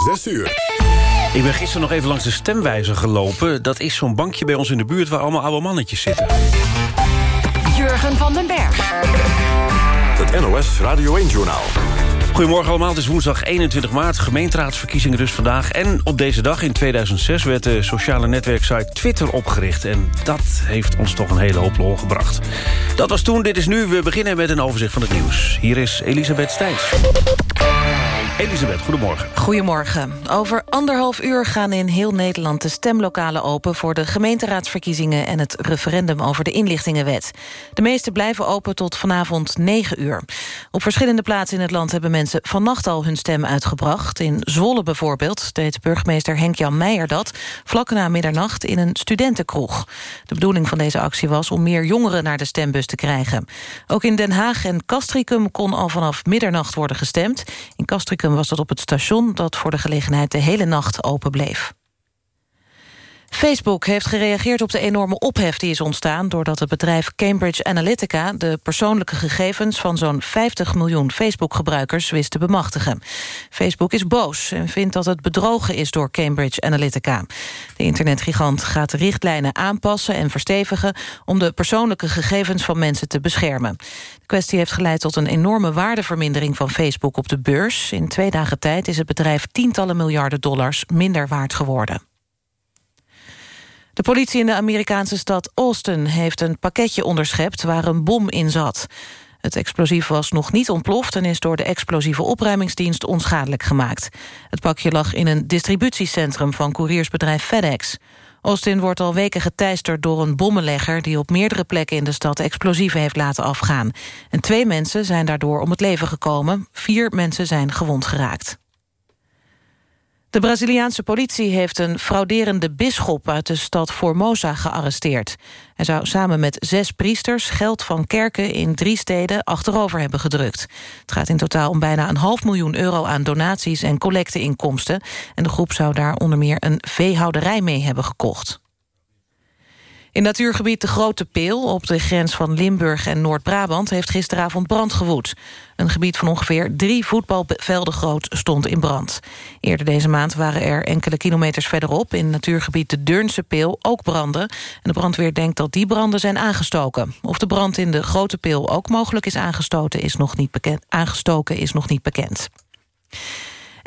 6 uur. Ik ben gisteren nog even langs de stemwijzer gelopen. Dat is zo'n bankje bij ons in de buurt waar allemaal oude mannetjes zitten. Jurgen van den Berg. Het NOS Radio 1-journaal. Goedemorgen allemaal, het is woensdag 21 maart. Gemeenteraadsverkiezingen dus vandaag. En op deze dag in 2006 werd de sociale netwerksite Twitter opgericht. En dat heeft ons toch een hele hoop lol gebracht. Dat was toen, dit is nu. We beginnen met een overzicht van het nieuws. Hier is Elisabeth Stijns. Elisabeth, goedemorgen. Goedemorgen. Over anderhalf uur gaan in heel Nederland de stemlokalen open... voor de gemeenteraadsverkiezingen en het referendum over de inlichtingenwet. De meeste blijven open tot vanavond 9 uur. Op verschillende plaatsen in het land hebben mensen vannacht al hun stem uitgebracht. In Zwolle bijvoorbeeld deed burgemeester Henk-Jan Meijer dat... vlak na middernacht in een studentenkroeg. De bedoeling van deze actie was om meer jongeren naar de stembus te krijgen. Ook in Den Haag en Castricum kon al vanaf middernacht worden gestemd. In Castricum was dat op het station dat voor de gelegenheid de hele nacht open bleef. Facebook heeft gereageerd op de enorme ophef die is ontstaan... doordat het bedrijf Cambridge Analytica... de persoonlijke gegevens van zo'n 50 miljoen Facebook-gebruikers wist te bemachtigen. Facebook is boos en vindt dat het bedrogen is door Cambridge Analytica. De internetgigant gaat de richtlijnen aanpassen en verstevigen... om de persoonlijke gegevens van mensen te beschermen. De kwestie heeft geleid tot een enorme waardevermindering van Facebook op de beurs. In twee dagen tijd is het bedrijf tientallen miljarden dollars minder waard geworden. De politie in de Amerikaanse stad Austin heeft een pakketje onderschept waar een bom in zat. Het explosief was nog niet ontploft en is door de explosieve opruimingsdienst onschadelijk gemaakt. Het pakje lag in een distributiecentrum van couriersbedrijf FedEx. Austin wordt al weken geteisterd door een bommenlegger... die op meerdere plekken in de stad explosieven heeft laten afgaan. En twee mensen zijn daardoor om het leven gekomen. Vier mensen zijn gewond geraakt. De Braziliaanse politie heeft een frauderende bisschop uit de stad Formosa gearresteerd. Hij zou samen met zes priesters geld van kerken in drie steden achterover hebben gedrukt. Het gaat in totaal om bijna een half miljoen euro aan donaties en collecteinkomsten. En de groep zou daar onder meer een veehouderij mee hebben gekocht. In natuurgebied De Grote Peel, op de grens van Limburg en Noord-Brabant... heeft gisteravond brand gewoed. Een gebied van ongeveer drie voetbalvelden groot stond in brand. Eerder deze maand waren er enkele kilometers verderop... in natuurgebied De Deurnse Peel ook branden. En de brandweer denkt dat die branden zijn aangestoken. Of de brand in De Grote Peel ook mogelijk is aangestoten, is nog niet bekend, aangestoken is nog niet bekend.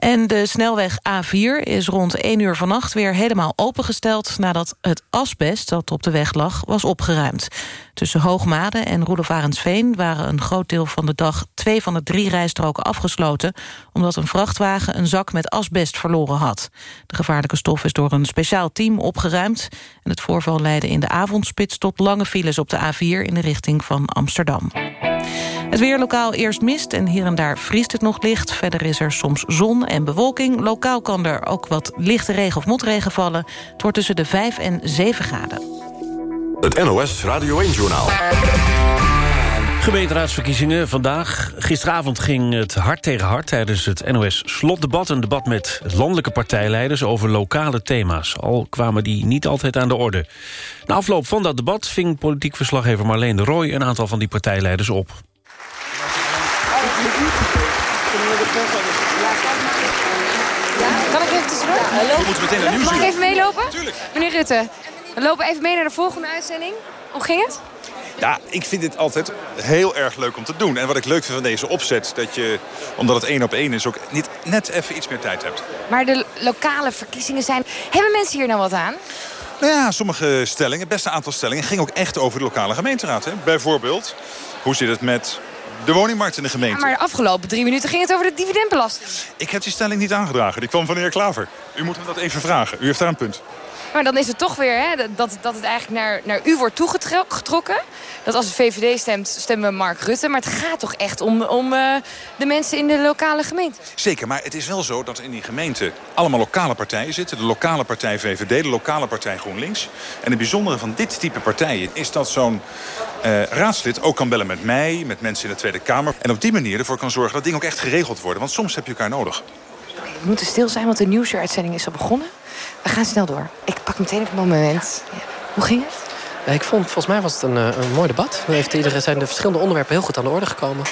En de snelweg A4 is rond 1 uur vannacht weer helemaal opengesteld... nadat het asbest dat op de weg lag was opgeruimd. Tussen Hoogmade en Roelofarensveen waren een groot deel van de dag... twee van de drie rijstroken afgesloten... omdat een vrachtwagen een zak met asbest verloren had. De gevaarlijke stof is door een speciaal team opgeruimd... en het voorval leidde in de avondspits tot lange files op de A4... in de richting van Amsterdam. Het weer lokaal eerst mist en hier en daar vriest het nog licht. Verder is er soms zon en bewolking. Lokaal kan er ook wat lichte regen of motregen vallen. Het wordt tussen de 5 en 7 graden. Het NOS Radio 1-journaal. Gemeenteraadsverkiezingen vandaag. Gisteravond ging het hard tegen hard tijdens het NOS-slotdebat. Een debat met landelijke partijleiders over lokale thema's. Al kwamen die niet altijd aan de orde. Na afloop van dat debat ving politiek verslaggever Marleen de Rooij... een aantal van die partijleiders op. Kan ik even tussendoor? Nieuws. Mag ik even meelopen? Tuurlijk. Meneer Rutte, we lopen even mee naar de volgende uitzending. Hoe ging het? Ja, ik vind dit altijd heel erg leuk om te doen. En wat ik leuk vind van deze opzet, dat je, omdat het één op één is, ook niet net even iets meer tijd hebt. Maar de lokale verkiezingen zijn... Hebben mensen hier nou wat aan? Nou ja, sommige stellingen, het beste aantal stellingen, ging ook echt over de lokale gemeenteraad. Hè. Bijvoorbeeld, hoe zit het met de woningmarkt in de gemeente? Maar de afgelopen drie minuten ging het over de dividendbelasting. Ik heb die stelling niet aangedragen. Die kwam van de heer Klaver. U moet hem dat even vragen. U heeft daar een punt. Maar dan is het toch weer hè, dat, dat het eigenlijk naar, naar u wordt toegetrokken. Dat als de VVD stemt, stemmen we Mark Rutte. Maar het gaat toch echt om, om uh, de mensen in de lokale gemeente. Zeker, maar het is wel zo dat in die gemeente allemaal lokale partijen zitten. De lokale partij VVD, de lokale partij GroenLinks. En het bijzondere van dit type partijen is dat zo'n uh, raadslid ook kan bellen met mij, met mensen in de Tweede Kamer. En op die manier ervoor kan zorgen dat dingen ook echt geregeld worden. Want soms heb je elkaar nodig. We moeten stil zijn, want de nieuwsuitzending is al begonnen. We gaan snel door. Ik pak meteen even een moment. Ja. Hoe ging het? Ja, ik vond, volgens mij was het een, een mooi debat. Er heeft iedereen zijn de verschillende onderwerpen heel goed aan de orde gekomen.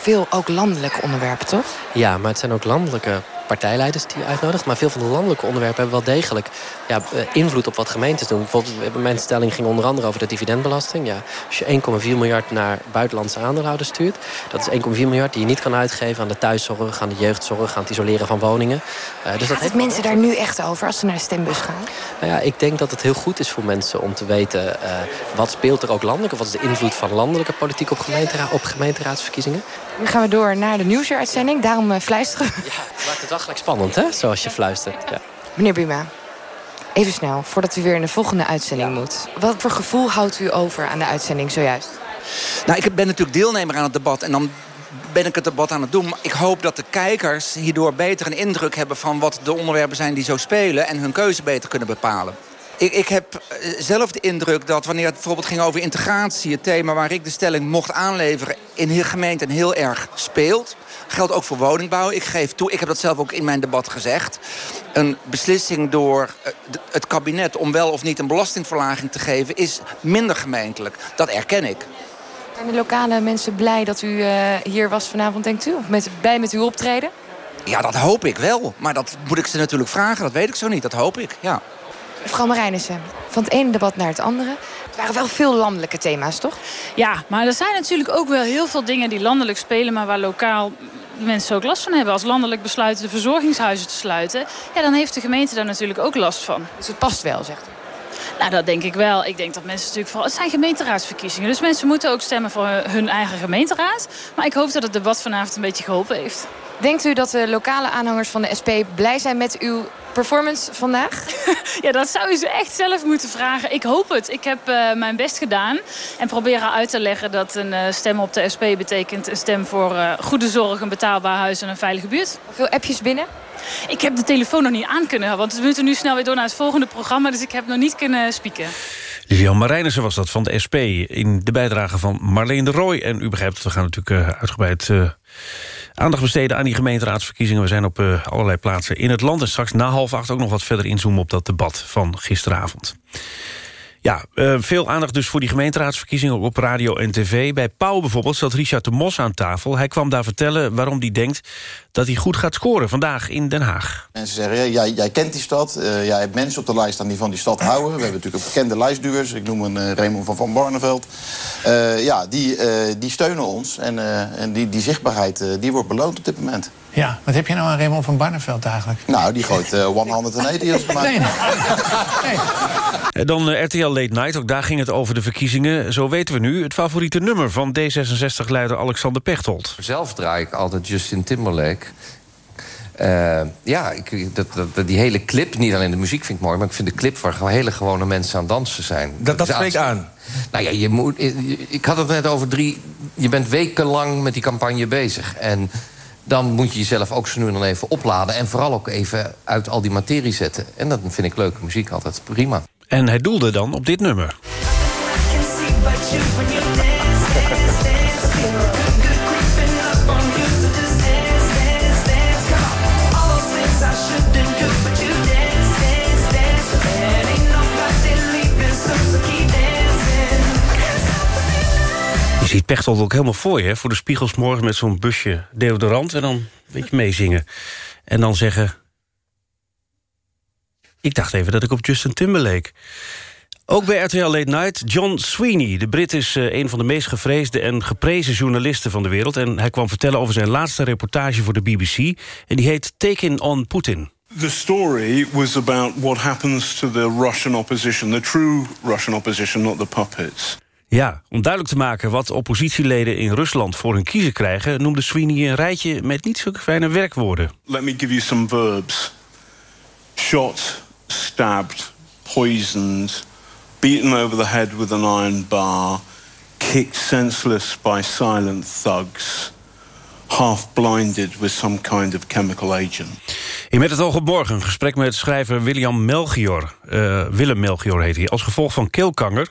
Veel ook landelijke onderwerpen, toch? Ja, maar het zijn ook landelijke partijleiders die je uitnodigt. Maar veel van de landelijke onderwerpen hebben wel degelijk ja, eh, invloed op wat gemeentes doen. Bijvoorbeeld, mijn stelling ging onder andere over de dividendbelasting. Ja, als je 1,4 miljard naar buitenlandse aandeelhouders stuurt... dat is 1,4 miljard die je niet kan uitgeven aan de thuiszorg... aan de jeugdzorg, aan het isoleren van woningen. Uh, dus Gaat dat het mensen daar nu echt over als ze naar de stembus gaan? Nou ja, ik denk dat het heel goed is voor mensen om te weten... Uh, wat speelt er ook landelijk... of wat is de invloed van landelijke politiek op, gemeentera op gemeenteraadsverkiezingen. Nu gaan we door naar de nieuwsuitzending. Daarom uh, fluisteren Ja, het maakt het wel gelijk spannend, hè? Zoals je fluistert. Ja. Meneer Buma, even snel, voordat u weer in de volgende uitzending ja. moet. Wat voor gevoel houdt u over aan de uitzending zojuist? Nou, ik ben natuurlijk deelnemer aan het debat. En dan ben ik het debat aan het doen. Maar ik hoop dat de kijkers hierdoor beter een indruk hebben... van wat de onderwerpen zijn die zo spelen... en hun keuze beter kunnen bepalen. Ik, ik, heb zelf de indruk dat wanneer het bijvoorbeeld ging over integratie... het thema waar ik de stelling mocht aanleveren... in heel gemeenten heel erg speelt. Geldt ook voor woningbouw. Ik geef toe, ik heb dat zelf ook in mijn debat gezegd. Een beslissing door het kabinet om wel of niet een belastingverlaging te geven... is minder gemeentelijk. Dat erken ik. Zijn de lokale mensen blij dat u uh, hier was vanavond, denkt u? Of met, bij met uw optreden? Ja, dat hoop ik wel. Maar dat moet ik ze natuurlijk vragen. Dat weet ik zo niet. Dat hoop ik, ja. Mevrouw Marijnissen, van het ene debat naar het andere. Het waren wel veel landelijke thema's, toch? Ja, maar er zijn natuurlijk ook wel heel veel dingen die landelijk spelen... maar waar lokaal mensen ook last van hebben. Als landelijk besluiten de verzorgingshuizen te sluiten... Ja, dan heeft de gemeente daar natuurlijk ook last van. Dus het past wel, zegt u? Nou, dat denk ik wel. Ik denk dat mensen natuurlijk vooral... Het zijn gemeenteraadsverkiezingen, dus mensen moeten ook stemmen voor hun eigen gemeenteraad. Maar ik hoop dat het debat vanavond een beetje geholpen heeft. Denkt u dat de lokale aanhangers van de SP blij zijn met uw performance vandaag? ja, dat zou u ze echt zelf moeten vragen. Ik hoop het. Ik heb uh, mijn best gedaan. En proberen uit te leggen dat een uh, stem op de SP betekent... een stem voor uh, goede zorg, een betaalbaar huis en een veilige buurt. Veel appjes binnen? Ik heb de telefoon nog niet aan kunnen want we moeten nu snel weer door naar het volgende programma. Dus ik heb nog niet kunnen spieken. Lilian Marijnissen was dat van de SP in de bijdrage van Marleen de Rooij. En u begrijpt, we gaan natuurlijk uitgebreid aandacht besteden aan die gemeenteraadsverkiezingen. We zijn op uh, allerlei plaatsen in het land. En straks na half acht ook nog wat verder inzoomen op dat debat van gisteravond. Ja, uh, veel aandacht dus voor die gemeenteraadsverkiezingen op radio en tv. Bij Pauw bijvoorbeeld zat Richard de Mos aan tafel. Hij kwam daar vertellen waarom hij denkt dat hij goed gaat scoren vandaag in Den Haag. Mensen zeggen, jij, jij kent die stad, uh, jij hebt mensen op de lijst staan die van die stad houden. We hebben natuurlijk bekende lijstduwers, ik noem een uh, Raymond van Van Barneveld. ja, die, die steunen ons en, en die, die zichtbaarheid die wordt beloond op dit moment. Ja, wat heb je nou aan Raymond van Barneveld eigenlijk? Nou, die gooit uh, 180 als maar. Nee, nee. Dan uh, RTL Late Night, ook daar ging het over de verkiezingen. Zo weten we nu het favoriete nummer van D66-leider Alexander Pechtold. Zelf draai ik altijd Justin Timberlake. Uh, ja, ik, dat, dat, die hele clip, niet alleen de muziek vind ik mooi... maar ik vind de clip waar hele gewone mensen aan dansen zijn. Dat, dat spreekt aan. Nou ja, je moet, ik had het net over drie... je bent wekenlang met die campagne bezig. En dan moet je jezelf ook zo nu en dan even opladen... en vooral ook even uit al die materie zetten. En dat vind ik leuke muziek altijd prima. En hij doelde dan op dit nummer. Ziet Pechtold ook helemaal voor je, hè? voor de spiegels morgen met zo'n busje deodorant... en dan een beetje meezingen. En dan zeggen... Ik dacht even dat ik op Justin Timberlake... Ook bij RTL Late Night, John Sweeney. De Brit is uh, een van de meest gevreesde en geprezen journalisten van de wereld. En hij kwam vertellen over zijn laatste reportage voor de BBC. En die heet Taking on Putin. The story was about what happens to the Russian opposition. The true Russian opposition, not the puppets. Ja, om duidelijk te maken wat oppositieleden in Rusland voor hun kiezen krijgen... noemde Sweeney een rijtje met niet zo fijne werkwoorden. Let me give you some verbs. Shot, stabbed, poisoned, beaten over the head with an iron bar... kicked senseless by silent thugs... half-blinded with some kind of chemical agent. In Met het oog op morgen een gesprek met schrijver William Melchior. Uh, Willem Melchior heet hij. Als gevolg van keelkanker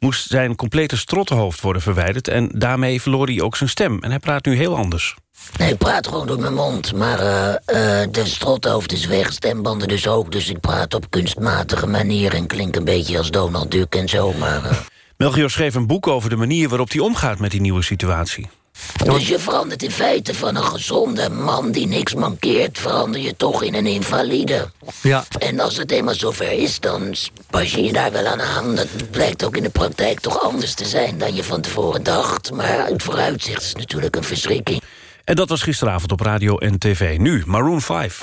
moest zijn complete strottenhoofd worden verwijderd... en daarmee verloor hij ook zijn stem. En hij praat nu heel anders. Nee, ik praat gewoon door mijn mond. Maar uh, uh, de strothoofd is weg, stembanden dus ook. Dus ik praat op kunstmatige manier en klink een beetje als Donald Duck en zo. Maar, uh... Melchior schreef een boek over de manier waarop hij omgaat met die nieuwe situatie. Dus je verandert in feite van een gezonde man die niks mankeert... verander je toch in een invalide. Ja. En als het eenmaal zover is, dan pas je je daar wel aan aan. Dat blijkt ook in de praktijk toch anders te zijn dan je van tevoren dacht. Maar het vooruitzicht is natuurlijk een verschrikking. En dat was gisteravond op radio en tv. Nu, Maroon 5.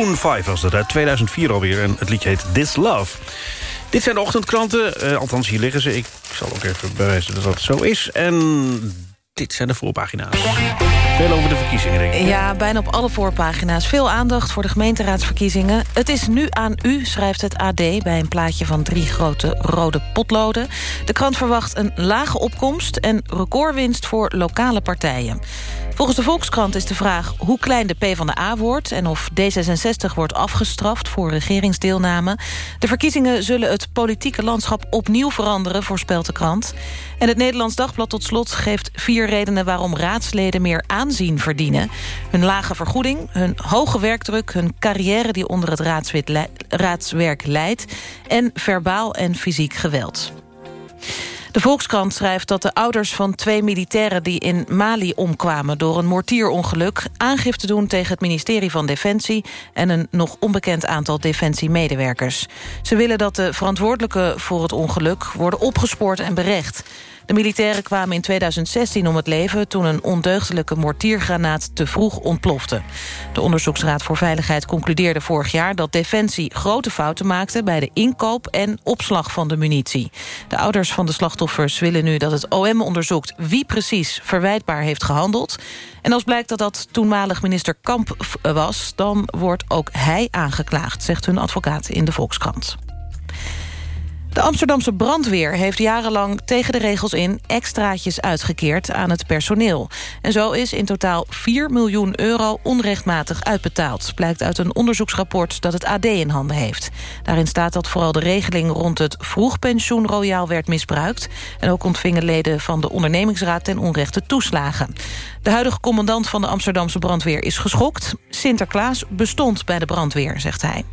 Maroon 5 was dat uit 2004 alweer. En het liedje heet This Love. Dit zijn de ochtendkranten. eh, althans, hier liggen ze. Ik zal ook even bewijzen dat dat zo is. En dit zijn de voorpagina's. Veel over de verkiezingen, denk ik. Ja, bijna op alle voorpagina's. Veel aandacht voor de gemeenteraadsverkiezingen. Het is nu aan u, schrijft het AD... bij een plaatje van drie grote rode potloden. De krant verwacht een lage opkomst... en recordwinst voor lokale partijen. Volgens de Volkskrant is de vraag hoe klein de PvdA wordt... en of D66 wordt afgestraft voor regeringsdeelname. De verkiezingen zullen het politieke landschap opnieuw veranderen... voorspelt de krant. En het Nederlands Dagblad tot slot geeft vier redenen... waarom raadsleden meer aanzien verdienen. Hun lage vergoeding, hun hoge werkdruk... hun carrière die onder het raadswerk leidt... en verbaal en fysiek geweld. De Volkskrant schrijft dat de ouders van twee militairen... die in Mali omkwamen door een mortierongeluk... aangifte doen tegen het ministerie van Defensie... en een nog onbekend aantal defensiemedewerkers. Ze willen dat de verantwoordelijken voor het ongeluk... worden opgespoord en berecht. De militairen kwamen in 2016 om het leven... toen een ondeugdelijke mortiergranaat te vroeg ontplofte. De Onderzoeksraad voor Veiligheid concludeerde vorig jaar... dat Defensie grote fouten maakte bij de inkoop en opslag van de munitie. De ouders van de slachtoffers willen nu dat het OM onderzoekt... wie precies verwijtbaar heeft gehandeld. En als blijkt dat dat toenmalig minister Kamp was... dan wordt ook hij aangeklaagd, zegt hun advocaat in de Volkskrant. De Amsterdamse brandweer heeft jarenlang tegen de regels in... extraatjes uitgekeerd aan het personeel. En zo is in totaal 4 miljoen euro onrechtmatig uitbetaald. Blijkt uit een onderzoeksrapport dat het AD in handen heeft. Daarin staat dat vooral de regeling rond het vroegpensioen royaal werd misbruikt. En ook ontvingen leden van de ondernemingsraad ten onrechte toeslagen. De huidige commandant van de Amsterdamse brandweer is geschokt. Sinterklaas bestond bij de brandweer, zegt hij.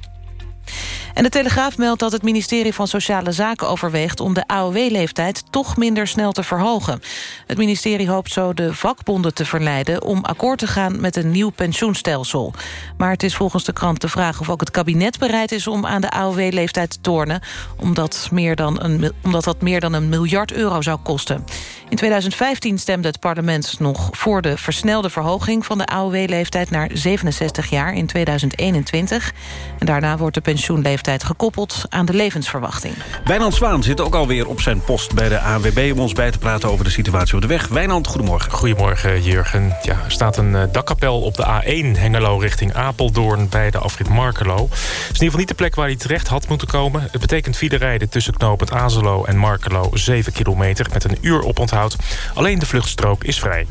En de Telegraaf meldt dat het ministerie van Sociale Zaken overweegt... om de AOW-leeftijd toch minder snel te verhogen. Het ministerie hoopt zo de vakbonden te verleiden... om akkoord te gaan met een nieuw pensioenstelsel. Maar het is volgens de krant de vraag of ook het kabinet bereid is... om aan de AOW-leeftijd te tornen... Omdat, meer dan een, omdat dat meer dan een miljard euro zou kosten. In 2015 stemde het parlement nog voor de versnelde verhoging... van de AOW-leeftijd naar 67 jaar in 2021. En daarna wordt de pensioenleeftijd gekoppeld aan de levensverwachting. Wijnand Zwaan zit ook alweer op zijn post bij de ANWB... om ons bij te praten over de situatie op de weg. Wijnand, goedemorgen. Goedemorgen, Jurgen. Ja, er staat een eh, dakkapel op de A1 Hengelo richting Apeldoorn... bij de afrit Markelo. Het is in ieder geval niet de plek waar hij terecht had moeten komen. Het betekent file rijden tussen knooppunt Azelo en Markelo 7 kilometer... met een uur oponthoud. Alleen de vluchtstrook is vrij.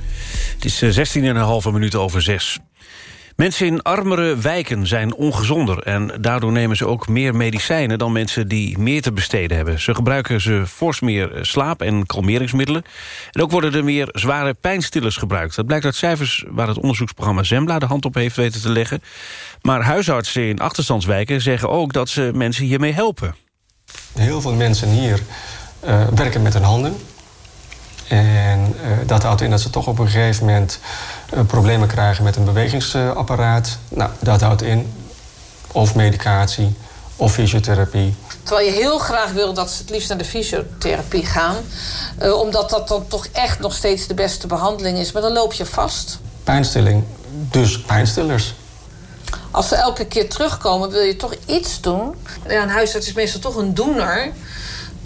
Het is eh, 16,5 minuten over 6. Mensen in armere wijken zijn ongezonder... en daardoor nemen ze ook meer medicijnen dan mensen die meer te besteden hebben. Ze gebruiken ze fors meer eh, slaap- en kalmeringsmiddelen. En ook worden er meer zware pijnstillers gebruikt. Dat blijkt uit cijfers waar het onderzoeksprogramma Zembla de hand op heeft weten te leggen. Maar huisartsen in achterstandswijken zeggen ook dat ze mensen hiermee helpen. Heel veel mensen hier uh, werken met hun handen. En uh, dat houdt in dat ze toch op een gegeven moment uh, problemen krijgen met een bewegingsapparaat. Nou, dat houdt in of medicatie of fysiotherapie. Terwijl je heel graag wil dat ze het liefst naar de fysiotherapie gaan. Uh, omdat dat dan toch echt nog steeds de beste behandeling is. Maar dan loop je vast. Pijnstilling, dus pijnstillers. Als ze elke keer terugkomen, wil je toch iets doen. Ja, een huisarts is meestal toch een doener.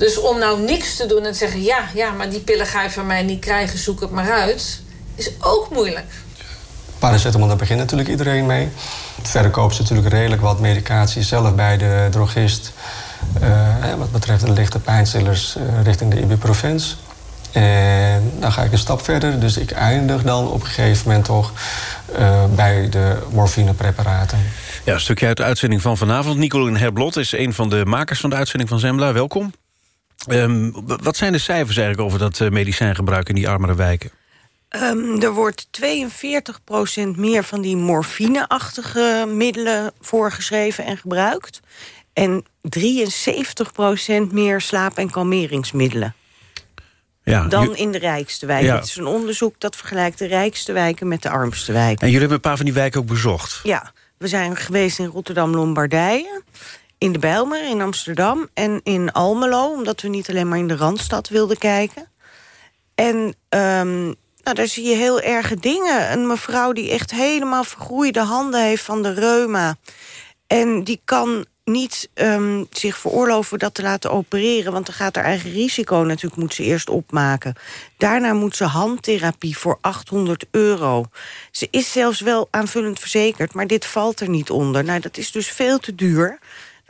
Dus om nou niks te doen en te zeggen... ja, ja, maar die pillen ga je van mij niet krijgen, zoek het maar uit... is ook moeilijk. Paracetamol, daar begint natuurlijk iedereen mee. Verder koopt ze natuurlijk redelijk wat medicatie zelf bij de drogist. Uh, wat betreft de lichte pijnstillers uh, richting de ibuprofens. En dan ga ik een stap verder. Dus ik eindig dan op een gegeven moment toch uh, bij de morfinepreparaten. Ja, een stukje uit de uitzending van vanavond. Nicolien Herblot is een van de makers van de uitzending van Zembla. Welkom. Um, wat zijn de cijfers eigenlijk over dat uh, medicijngebruik in die armere wijken? Um, er wordt 42% meer van die morfineachtige middelen voorgeschreven en gebruikt. En 73% meer slaap- en kalmeringsmiddelen. Ja, dan in de rijkste wijken. Ja. Het is een onderzoek dat vergelijkt de rijkste wijken met de armste wijken. En jullie hebben een paar van die wijken ook bezocht? Ja, we zijn geweest in Rotterdam-Lombardije in de Bijlmer in Amsterdam en in Almelo... omdat we niet alleen maar in de Randstad wilden kijken. En um, nou, daar zie je heel erge dingen. Een mevrouw die echt helemaal vergroeide handen heeft van de reuma... en die kan niet um, zich veroorloven dat te laten opereren... want dan gaat haar eigen risico natuurlijk moet ze eerst opmaken. Daarna moet ze handtherapie voor 800 euro. Ze is zelfs wel aanvullend verzekerd, maar dit valt er niet onder. Nou, dat is dus veel te duur...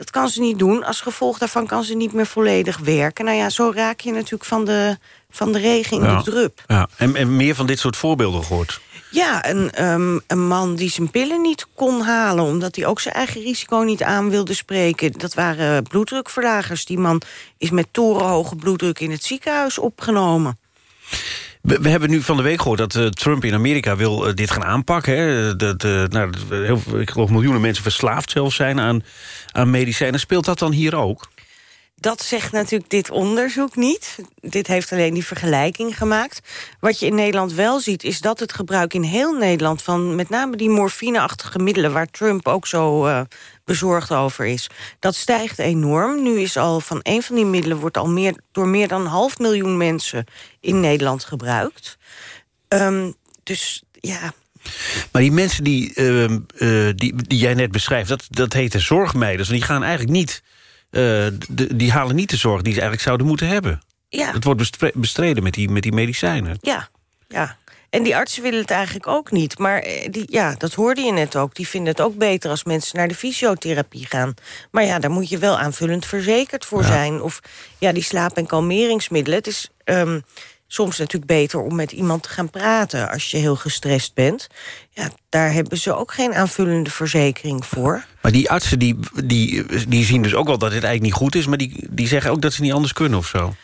Dat kan ze niet doen. Als gevolg daarvan kan ze niet meer volledig werken. Nou ja, zo raak je natuurlijk van de, van de regen in ja. de drup. Ja. En, en meer van dit soort voorbeelden gehoord? Ja, een, um, een man die zijn pillen niet kon halen... omdat hij ook zijn eigen risico niet aan wilde spreken. Dat waren bloeddrukverlagers. Die man is met torenhoge bloeddruk in het ziekenhuis opgenomen. We, hebben nu van de week gehoord dat uh, Trump in Amerika wil uh, dit gaan aanpakken. Hè? De, nou, heel, ik geloof miljoenen mensen verslaafd zelfs zijn aan, aan medicijnen. Speelt dat dan hier ook? Dat zegt natuurlijk dit onderzoek niet. Dit heeft alleen die vergelijking gemaakt. Wat je in Nederland wel ziet, is dat het gebruik in heel Nederland... van met name die morfineachtige middelen... waar Trump ook zo bezorgd over is. Dat stijgt enorm. Nu is al van een van die middelen wordt al meer, door meer dan een half miljoen mensen in Nederland gebruikt. Ehm, dus ja, Maar die mensen die, ehm, eh, die, die jij net beschrijft, dat, dat heet de zorgmeiders. En die gaan eigenlijk niet, eh, de, die halen niet de zorg die ze eigenlijk zouden moeten hebben. Ja. Het wordt bestre- bestreden met die, met die medicijnen. Ja, ja. En die artsen willen het eigenlijk ook niet. Maar eh, die, ja, dat hoorde je net ook. Die vinden het ook beter als mensen naar de fysiotherapie gaan. Maar ja, daar moet je wel aanvullend verzekerd voor zijn. Of ja, die slaap- en kalmeringsmiddelen. Het is ehm, soms natuurlijk beter om met iemand te gaan praten... als je heel gestrest bent. Ja, daar hebben ze ook geen aanvullende verzekering voor. Maar die artsen die, die, die zien dus ook wel dat het eigenlijk niet goed is... maar die, die zeggen ook dat ze niet anders kunnen of zo.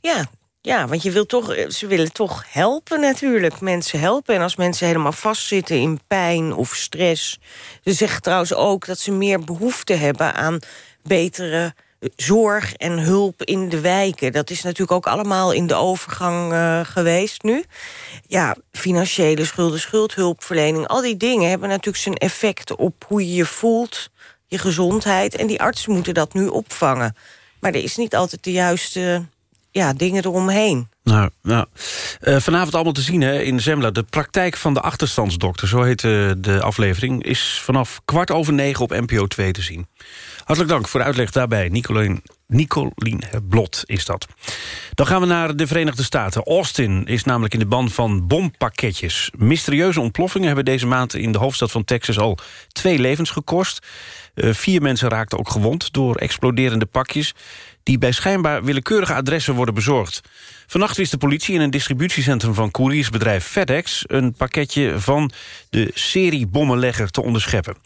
Ja, ja, want je wil toch, eh, ze willen toch helpen natuurlijk. Mensen helpen. En als mensen helemaal vastzitten in pijn of stress... ze zeggen trouwens ook dat ze meer behoefte hebben aan betere eh, zorg en hulp in de wijken. Dat is natuurlijk ook allemaal in de overgang eh, geweest nu. Ja, financiële schulden, schuldhulpverlening... al die dingen hebben natuurlijk zijn effect op hoe je je voelt... je gezondheid. En die artsen moeten dat nu opvangen. Maar er is niet altijd de juiste ja, dingen eromheen. Nou, nou. Eh, vanavond allemaal te zien hè, in Zembla. De praktijk van de achterstandsdokter, zo heet eh, de aflevering... is vanaf kwart over negen op NPO 2 te zien. Hartelijk dank voor de uitleg daarbij. Nicolien, Nicolien Blot is dat. Dan gaan we naar de Verenigde Staten. Austin is namelijk in de ban van bompakketjes. Mysterieuze ontploffingen hebben deze maand in de hoofdstad van Texas... al twee levens gekost. Eh, vier mensen raakten ook gewond door exploderende pakjes... die bij schijnbaar willekeurige adressen worden bezorgd. Vannacht wist de politie in een distributiecentrum van couriersbedrijf FedEx... een pakketje van de serie bommenlegger te onderscheppen.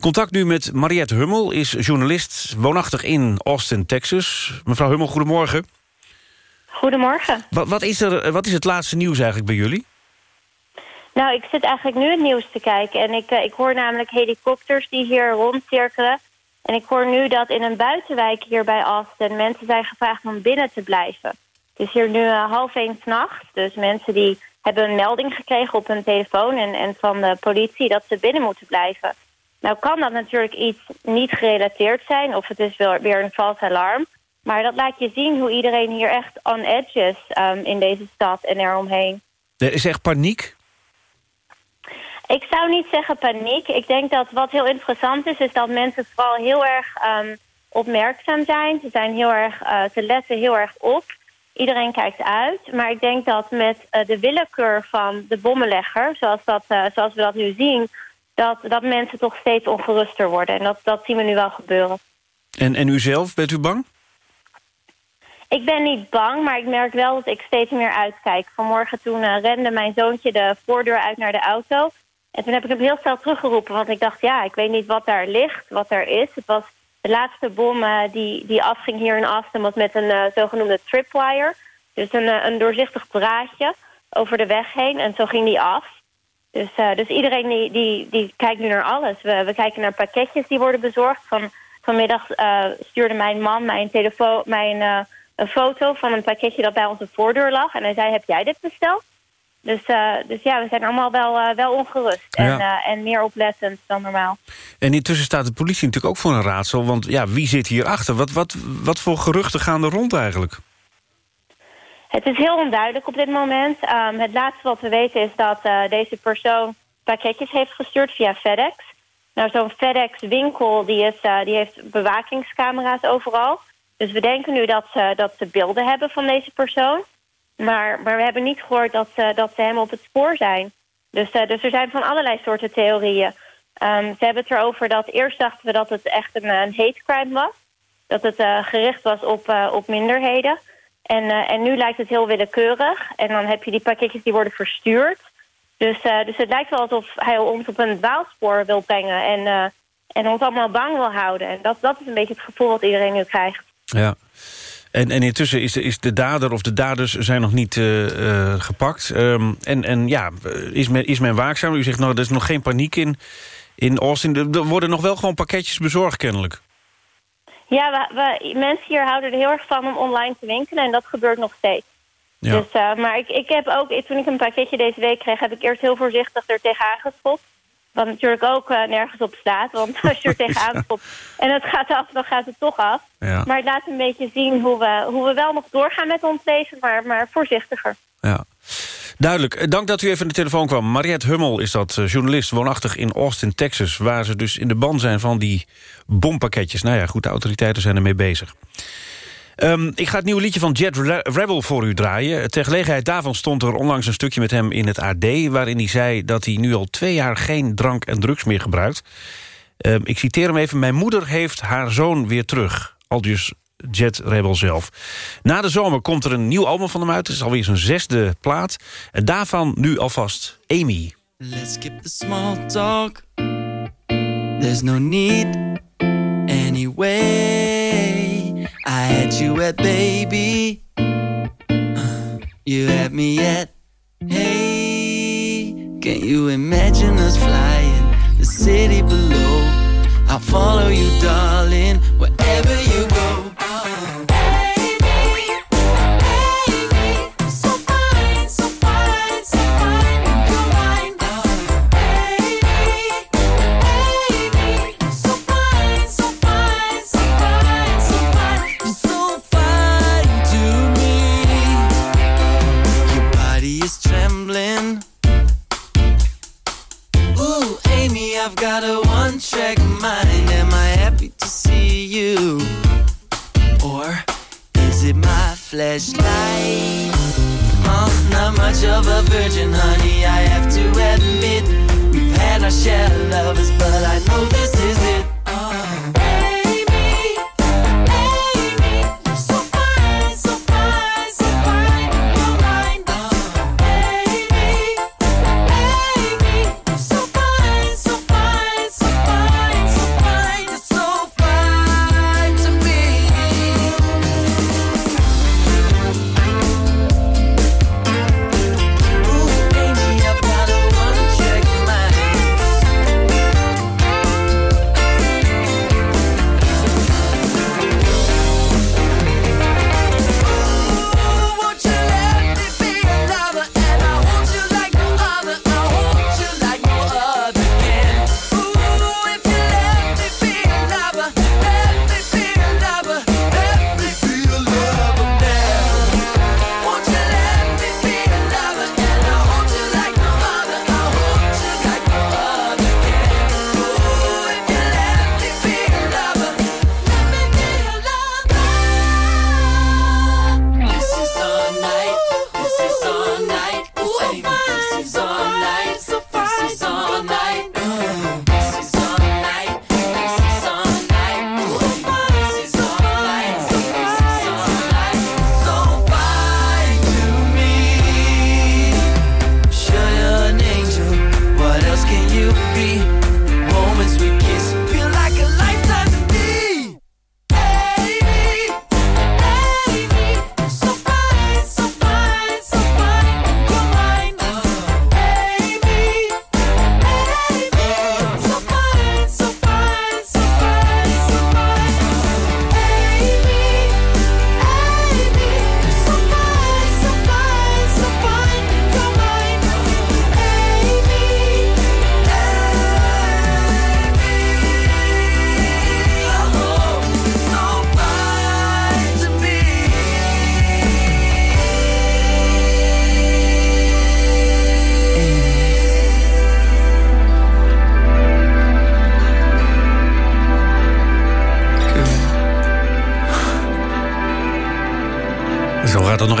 Contact nu met Mariette Hummel, is journalist woonachtig in Austin, Texas. Mevrouw Hummel, goedemorgen. Goedemorgen. Wat, wat, is er, wat is het laatste nieuws eigenlijk bij jullie? Nou, ik zit eigenlijk nu het nieuws te kijken. En ik, eh, ik hoor namelijk helikopters die hier rondcirkelen. En ik hoor nu dat in een buitenwijk hier bij Austin... mensen zijn gevraagd om binnen te blijven. Het is hier nu eh, half één s'nachts. Dus mensen die hebben een melding gekregen op hun telefoon... En, en van de politie dat ze binnen moeten blijven. Nou kan dat natuurlijk iets niet gerelateerd zijn... of het is weer, een vals alarm. Maar dat laat je zien hoe iedereen hier echt on edge is... ehm, in deze stad en eromheen. Er is echt paniek. Ik zou niet zeggen paniek. Ik denk dat wat heel interessant is... is dat mensen vooral heel erg ehm, opmerkzaam zijn. Ze, zijn heel erg, eh, ze letten heel erg op. Iedereen kijkt uit. Maar ik denk dat met eh, de willekeur van de bommenlegger... zoals, dat, eh, zoals we dat nu zien... Dat, dat mensen toch steeds ongeruster worden. En dat, dat zien we nu wel gebeuren. En, en u zelf, bent u bang? Ik ben niet bang, maar ik merk wel dat ik steeds meer uitkijk. Vanmorgen toen rende mijn zoontje de voordeur uit naar de auto. En toen heb ik hem heel snel teruggeroepen. Want ik dacht, ja, ik weet niet wat daar ligt, wat er is. Het was de laatste bom eh, die, die afging hier in Austin... was met een eh, zogenoemde tripwire. Dus een, eh, een doorzichtig draadje over de weg heen. En zo ging die af. Dus, dus iedereen die, die, die kijkt nu naar alles. We, we kijken naar pakketjes die worden bezorgd. Van, vanmiddag stuurde mijn man mijn telefoon, mijn, een foto van een pakketje dat bij onze voordeur lag. En hij zei, heb jij dit besteld? Dus, eh, dus ja, we zijn allemaal wel, eh, wel ongerust. En, Ja. eh, en meer oplettend dan normaal. En intussen staat de politie natuurlijk ook voor een raadsel. Want ja, wie zit hierachter? Wat, wat, wat voor geruchten gaan er rond eigenlijk? Het is heel onduidelijk op dit moment. Ehm, het laatste wat we weten is dat deze persoon pakketjes heeft gestuurd via FedEx. Nou, zo'n FedEx-winkel die is, die heeft bewakingscamera's overal. Dus we denken nu dat ze, dat ze beelden hebben van deze persoon. Maar, maar we hebben niet gehoord dat ze, dat ze hem op het spoor zijn. Dus, eh, dus er zijn van allerlei soorten theorieën. Ehm, ze hebben het erover dat eerst dachten we dat het echt een, een hate crime was. Dat het eh, gericht was op, eh, op minderheden. En, en nu lijkt het heel willekeurig. En dan heb je die pakketjes die worden verstuurd. Dus, dus het lijkt wel alsof hij ons op een dwaalspoor wil brengen. En, en ons allemaal bang wil houden. En dat, dat is een beetje het gevoel wat iedereen nu krijgt. Ja. En, en intussen is de, is de dader of de daders zijn nog niet eh, eh, gepakt. Ehm, en, en ja, is men, is men waakzaam? U zegt, nou, er is nog geen paniek in, in Austin. Er worden nog wel gewoon pakketjes bezorgd kennelijk. Ja, we, we- mensen hier houden er heel erg van om online te winkelen. En dat gebeurt nog steeds. Ja. Dus, eh, maar ik, ik heb ook, toen ik een pakketje deze week kreeg... heb ik eerst heel voorzichtig er tegenaan geschopt. Wat natuurlijk ook eh, nergens op staat. Want als je er tegenaan komt en het gaat af, dan gaat het toch af. Ja. Maar het laat een beetje zien hoe we, hoe we wel nog doorgaan met ons leven, maar, maar voorzichtiger. Ja. Duidelijk. Eh, Dank dat u even aan de telefoon kwam. Mariette Hummel is dat, eh, journalist, woonachtig in Austin, Texas... waar ze dus in de ban zijn van die bompakketjes. Nou ja, goed, de autoriteiten zijn ermee bezig. Ehm, ik ga het nieuwe liedje van Jet Re- Rebel voor u draaien. Ter gelegenheid daarvan stond er onlangs een stukje met hem in het AD... waarin hij zei dat hij nu al twee jaar geen drank en drugs meer gebruikt. Ehm, ik citeer hem even. Mijn moeder heeft haar zoon weer terug. Al dus Jet Rebel zelf. Na de zomer komt er een nieuw album van hem uit. Het is alweer zijn zesde plaat. En daarvan nu alvast Amy. Let's skip the small talk. There's no need anyway. I had you at baby. Uh, You had me at hey. Can you imagine us flying the city below? I'll follow you, darling, wherever you go. Or is it my flashlight? Oh, not much of a virgin, honey, I have to admit. We've had our share of lovers, but I know this is it.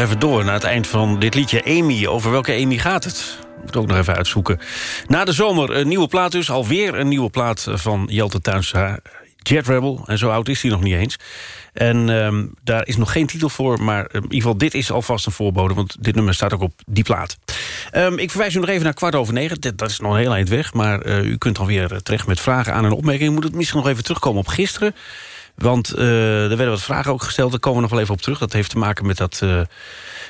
Even door naar het eind van dit liedje. Amy, over welke Amy gaat het? Moet ook nog even uitzoeken. Na de zomer een nieuwe plaat dus. Alweer een nieuwe plaat van Jelte Tuinstra. Jet Rebel, en zo oud is hij nog niet eens. En ehm, daar is nog geen titel voor, maar in ieder geval dit is alvast een voorbode... want dit nummer staat ook op die plaat. Ehm, ik verwijs u nog even naar kwart over negen. Dat, is nog een heel eind weg, maar eh, u kunt dan weer terecht met vragen aan en opmerkingen. Moet het misschien nog even terugkomen op gisteren... Want eh, er werden wat vragen ook gesteld, daar komen we nog wel even op terug. Dat heeft te maken met dat, eh,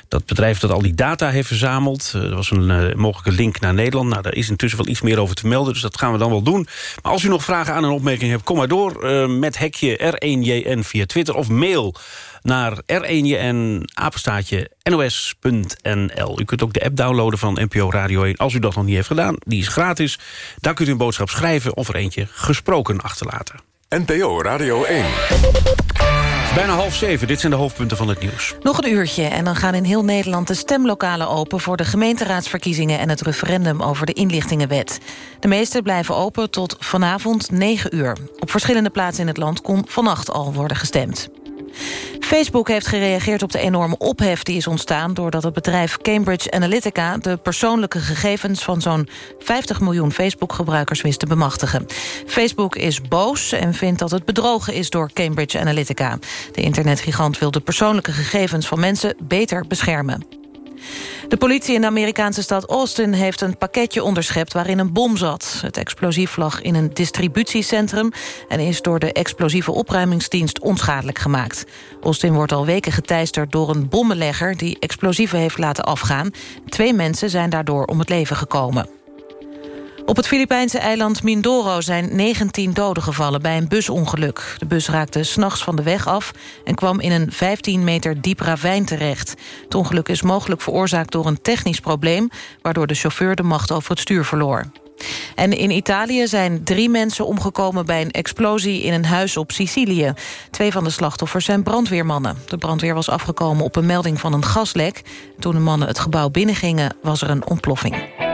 Dat bedrijf dat al die data heeft verzameld. eh, er was een mogelijke link naar Nederland. Nou, daar is intussen wel iets meer over te melden. Dus dat gaan we dan wel doen. Maar als u nog vragen aan een opmerking hebt... kom maar door met hekje R1JN via Twitter of mail naar r1jn apenstaatje nos.nl. U kunt ook de app downloaden van NPO Radio 1 als u dat nog niet heeft gedaan. Die is gratis. Daar kunt u een boodschap schrijven of er eentje gesproken achterlaten. NPO Radio 1. Bijna half zeven, dit zijn de hoofdpunten van het nieuws. Nog een uurtje en dan gaan in heel Nederland de stemlokalen open... voor de gemeenteraadsverkiezingen en het referendum over de inlichtingenwet. De meeste blijven open tot vanavond 9 uur. Op verschillende plaatsen in het land kon vannacht al worden gestemd. Facebook heeft gereageerd op de enorme ophef die is ontstaan... doordat het bedrijf Cambridge Analytica... de persoonlijke gegevens van zo'n 50 miljoen Facebook-gebruikers wist te bemachtigen. Facebook is boos en vindt dat het bedrogen is door Cambridge Analytica. De internetgigant wil de persoonlijke gegevens van mensen beter beschermen. De politie in de Amerikaanse stad Austin heeft een pakketje onderschept waarin een bom zat. Het explosief lag in een distributiecentrum en is door de explosieve opruimingsdienst onschadelijk gemaakt. Austin wordt al weken geteisterd door een bommenlegger die explosieven heeft laten afgaan. Twee mensen zijn daardoor om het leven gekomen. Op het Filipijnse eiland Mindoro zijn 19 doden gevallen bij een busongeluk. De bus raakte s'nachts van de weg af en kwam in een 15 meter diep ravijn terecht. Het ongeluk is mogelijk veroorzaakt door een technisch probleem... waardoor de chauffeur de macht over het stuur verloor. En in Italië zijn drie mensen omgekomen bij een explosie in een huis op Sicilië. Twee van de slachtoffers zijn brandweermannen. De brandweer was afgekomen op een melding van een gaslek. Toen de mannen het gebouw binnengingen was er een ontploffing.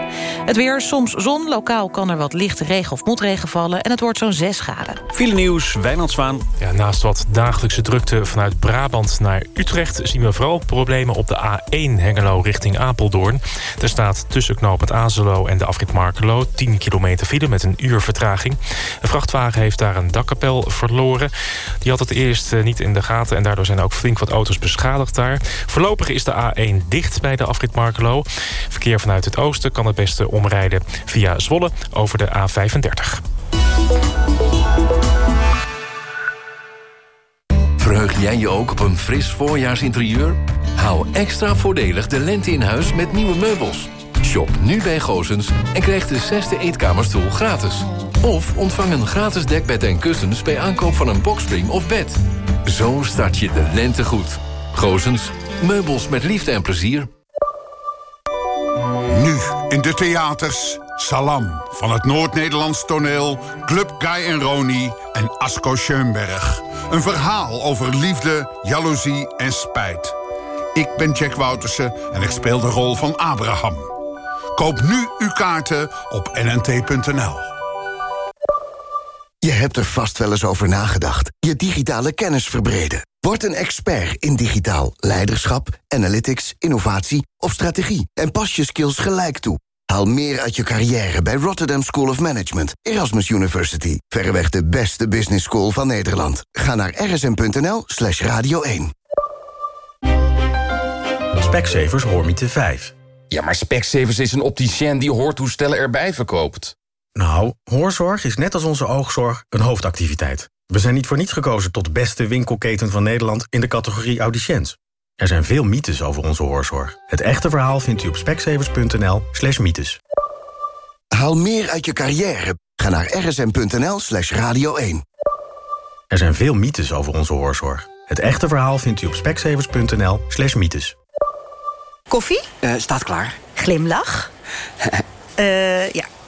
Het weer, soms zon, lokaal kan er wat lichte regen of motregen vallen... en het wordt zo'n 6 graden. File nieuws, Wijnand Zwaan. Ja, naast wat dagelijkse drukte vanuit Brabant naar Utrecht... zien we vooral problemen op de A1 Hengelo richting Apeldoorn. Er staat tussen knooppunt Azelo en de afrit Markelo... 10 kilometer file met een uur vertraging. Een vrachtwagen heeft daar een dakkapel verloren. Die had het eerst eh, niet in de gaten... en daardoor zijn ook flink wat auto's beschadigd daar. Voorlopig is de A1 dicht bij de afrit Markelo. Verkeer vanuit het oosten kan het beste omrijden via Zwolle over de A35. Verheug jij je ook op een fris voorjaarsinterieur? Hou extra voordelig de lente in huis met nieuwe meubels. Shop nu bij Goosens en krijg de zesde eetkamerstoel gratis. Of ontvang een gratis dekbed en kussens bij aankoop van een boxspring of bed. Zo start je de lente goed. Goosens, meubels met liefde en plezier. Nu in de theaters Salam van het Noord-Nederlands toneel... Club Guy en Roni en Asko Schoenberg. Een verhaal over liefde, jaloezie en spijt. Ik ben Jack Woutersen en ik speel de rol van Abraham. Koop nu uw kaarten op nnt.nl. Je hebt er vast wel eens over nagedacht. Je digitale kennis verbreden. Word een expert in digitaal leiderschap, analytics, innovatie of strategie. En pas je skills gelijk toe. Haal meer uit je carrière bij Rotterdam School of Management, Erasmus University. Verreweg de beste business school van Nederland. Ga naar rsm.nl slash radio 1. Specsavers Hoormiete 5. Ja, maar Specsavers is een opticien die hoortoestellen erbij verkoopt. Nou, hoorzorg is net als onze oogzorg een hoofdactiviteit. We zijn niet voor niets gekozen tot beste winkelketen van Nederland... in de categorie audiciënt. Er zijn veel mythes over onze hoorzorg. Het echte verhaal vindt u op specsavers.nl slash mythes. Haal meer uit je carrière. Ga naar rsm.nl slash radio 1. Er zijn veel mythes over onze hoorzorg. Het echte verhaal vindt u op specsavers.nl slash mythes. Koffie? staat klaar. Glimlach? Eh, ja,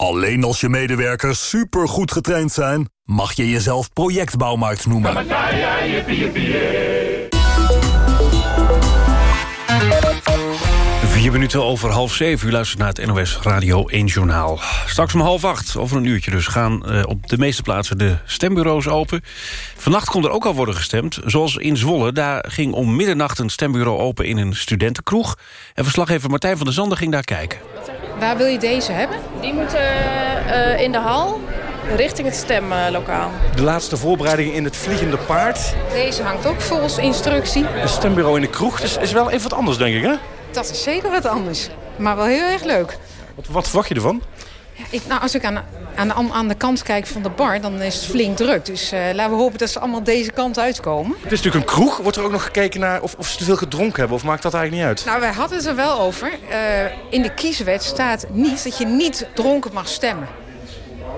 Alleen als je medewerkers supergoed getraind zijn... mag je jezelf projectbouwmarkt noemen. Vier minuten over half zeven. U luistert naar het NOS Radio 1 Journaal. Straks om half acht, over een uurtje dus, gaan eh, op de meeste plaatsen de stembureaus open. Vannacht kon er ook al worden gestemd, zoals in Zwolle. Daar ging om middernacht een stembureau open in een studentenkroeg. En verslaggever Martijn van der Zanden ging daar kijken. Waar wil je deze hebben? Die moeten eh, in de hal. richting het stemlokaal. De laatste voorbereidingen in het Vliegende Paard. Deze hangt ook volgens instructie. Een stembureau in de kroeg. Dus is wel even wat anders, denk ik, hè? Dat is zeker wat anders. Maar wel heel erg leuk. Wat, wat verwacht je ervan? Ik, nou, als ik aan, aan, de, aan de kant kijk van de bar, dan is het flink druk. Dus eh, laten we hopen dat ze allemaal deze kant uitkomen. Het is natuurlijk een kroeg. Wordt er ook nog gekeken naar of, of ze te veel gedronken hebben? Of maakt dat eigenlijk niet uit? Nou, wij hadden het er wel over. Eh, in de kieswet staat niet dat je niet dronken mag stemmen.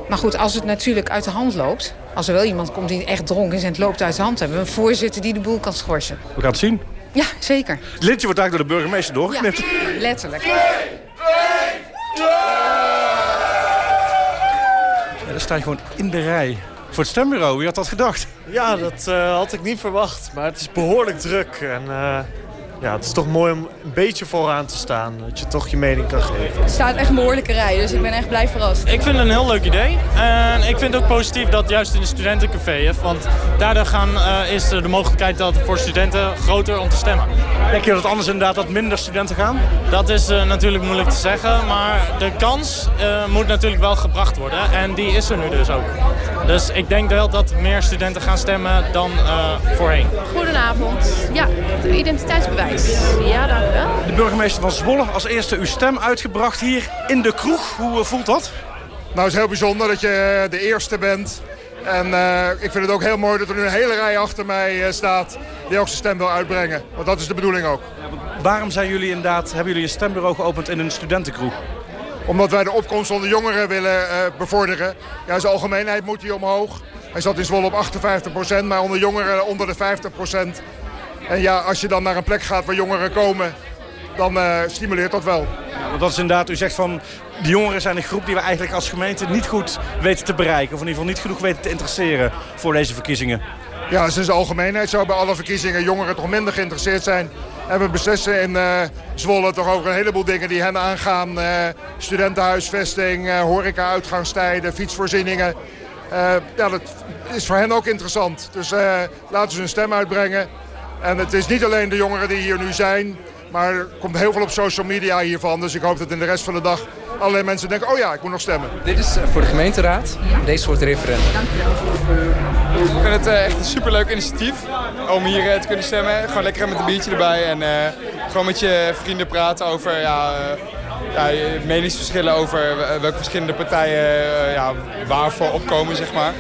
Maar goed, als het natuurlijk uit de hand loopt... als er wel iemand komt die echt dronken is en het loopt uit de hand... hebben we een voorzitter die de boel kan schorsen. We gaan het zien. Ja, zeker. Het lintje wordt eigenlijk door de burgemeester doorgeknipt. Ja, letterlijk. Ja, dan sta je gewoon in de rij voor het stembureau. Wie had dat gedacht? Ja, dat eh, had ik niet verwacht. Maar het is behoorlijk druk. En eh, ja, het is toch mooi om een beetje vooraan te staan. Dat je toch je mening kan geven. Het staat echt een behoorlijke rij, dus ik ben echt blij verrast. Ik vind het een heel leuk idee. En ik vind het ook positief dat het juist in een studentencafé is. Want daardoor gaan, eh, is de mogelijkheid dat voor studenten groter om te stemmen. Denk je dat anders inderdaad dat minder studenten gaan? Dat is eh, natuurlijk moeilijk te zeggen. Maar de kans eh, moet natuurlijk wel gebracht worden. En die is er nu dus ook. Dus ik denk wel dat meer studenten gaan stemmen dan eh, voorheen. Goedenavond. Ja, het identiteitsbewijs. Ja, dank u wel. De burgemeester van Zwolle als eerste uw stem uitgebracht hier in de kroeg. Hoe eh, voelt dat? Nou, het is heel bijzonder dat je eh, de eerste bent. En eh, ik vind het ook heel mooi dat er nu een hele rij achter mij staat... die ook zijn stem wil uitbrengen. Want dat is de bedoeling ook. Waarom zijn jullie inderdaad, hebben jullie een stembureau geopend in een studentenkroeg? Omdat wij de opkomst van de jongeren willen eh, bevorderen. Ja, zijn algemeenheid moet hij omhoog. Hij zat in Zwolle op 58% maar onder jongeren onder de 50 En ja, als je dan naar een plek gaat waar jongeren komen... dan eh, stimuleert dat wel. Want dat is inderdaad, u zegt van, de jongeren zijn een groep die we eigenlijk als gemeente niet goed weten te bereiken. Of in ieder geval niet genoeg weten te interesseren voor deze verkiezingen. Ja, sinds de algemeenheid zou bij alle verkiezingen jongeren toch minder geïnteresseerd zijn. En we beslissen in eh, Zwolle toch over een heleboel dingen die hen aangaan. Eh, studentenhuisvesting, eh, horeca-uitgangstijden, fietsvoorzieningen. Ja, dat is voor hen ook interessant. Dus laten ze hun stem uitbrengen. En het is niet alleen de jongeren die hier nu zijn... maar er komt heel veel op social media hiervan. Dus ik hoop dat in de rest van de dag allerlei mensen denken... oh ja, ik moet nog stemmen. Dit is eh, voor de gemeenteraad, deze soort referendum. Ik vind het eh, echt een superleuk initiatief om hier eh, te kunnen stemmen. Gewoon lekker met een biertje erbij en eh, gewoon met je vrienden praten over ja, eh, ja, meningsverschillen over eh, welke verschillende partijen eh, ja, waarvoor opkomen, zeg maar.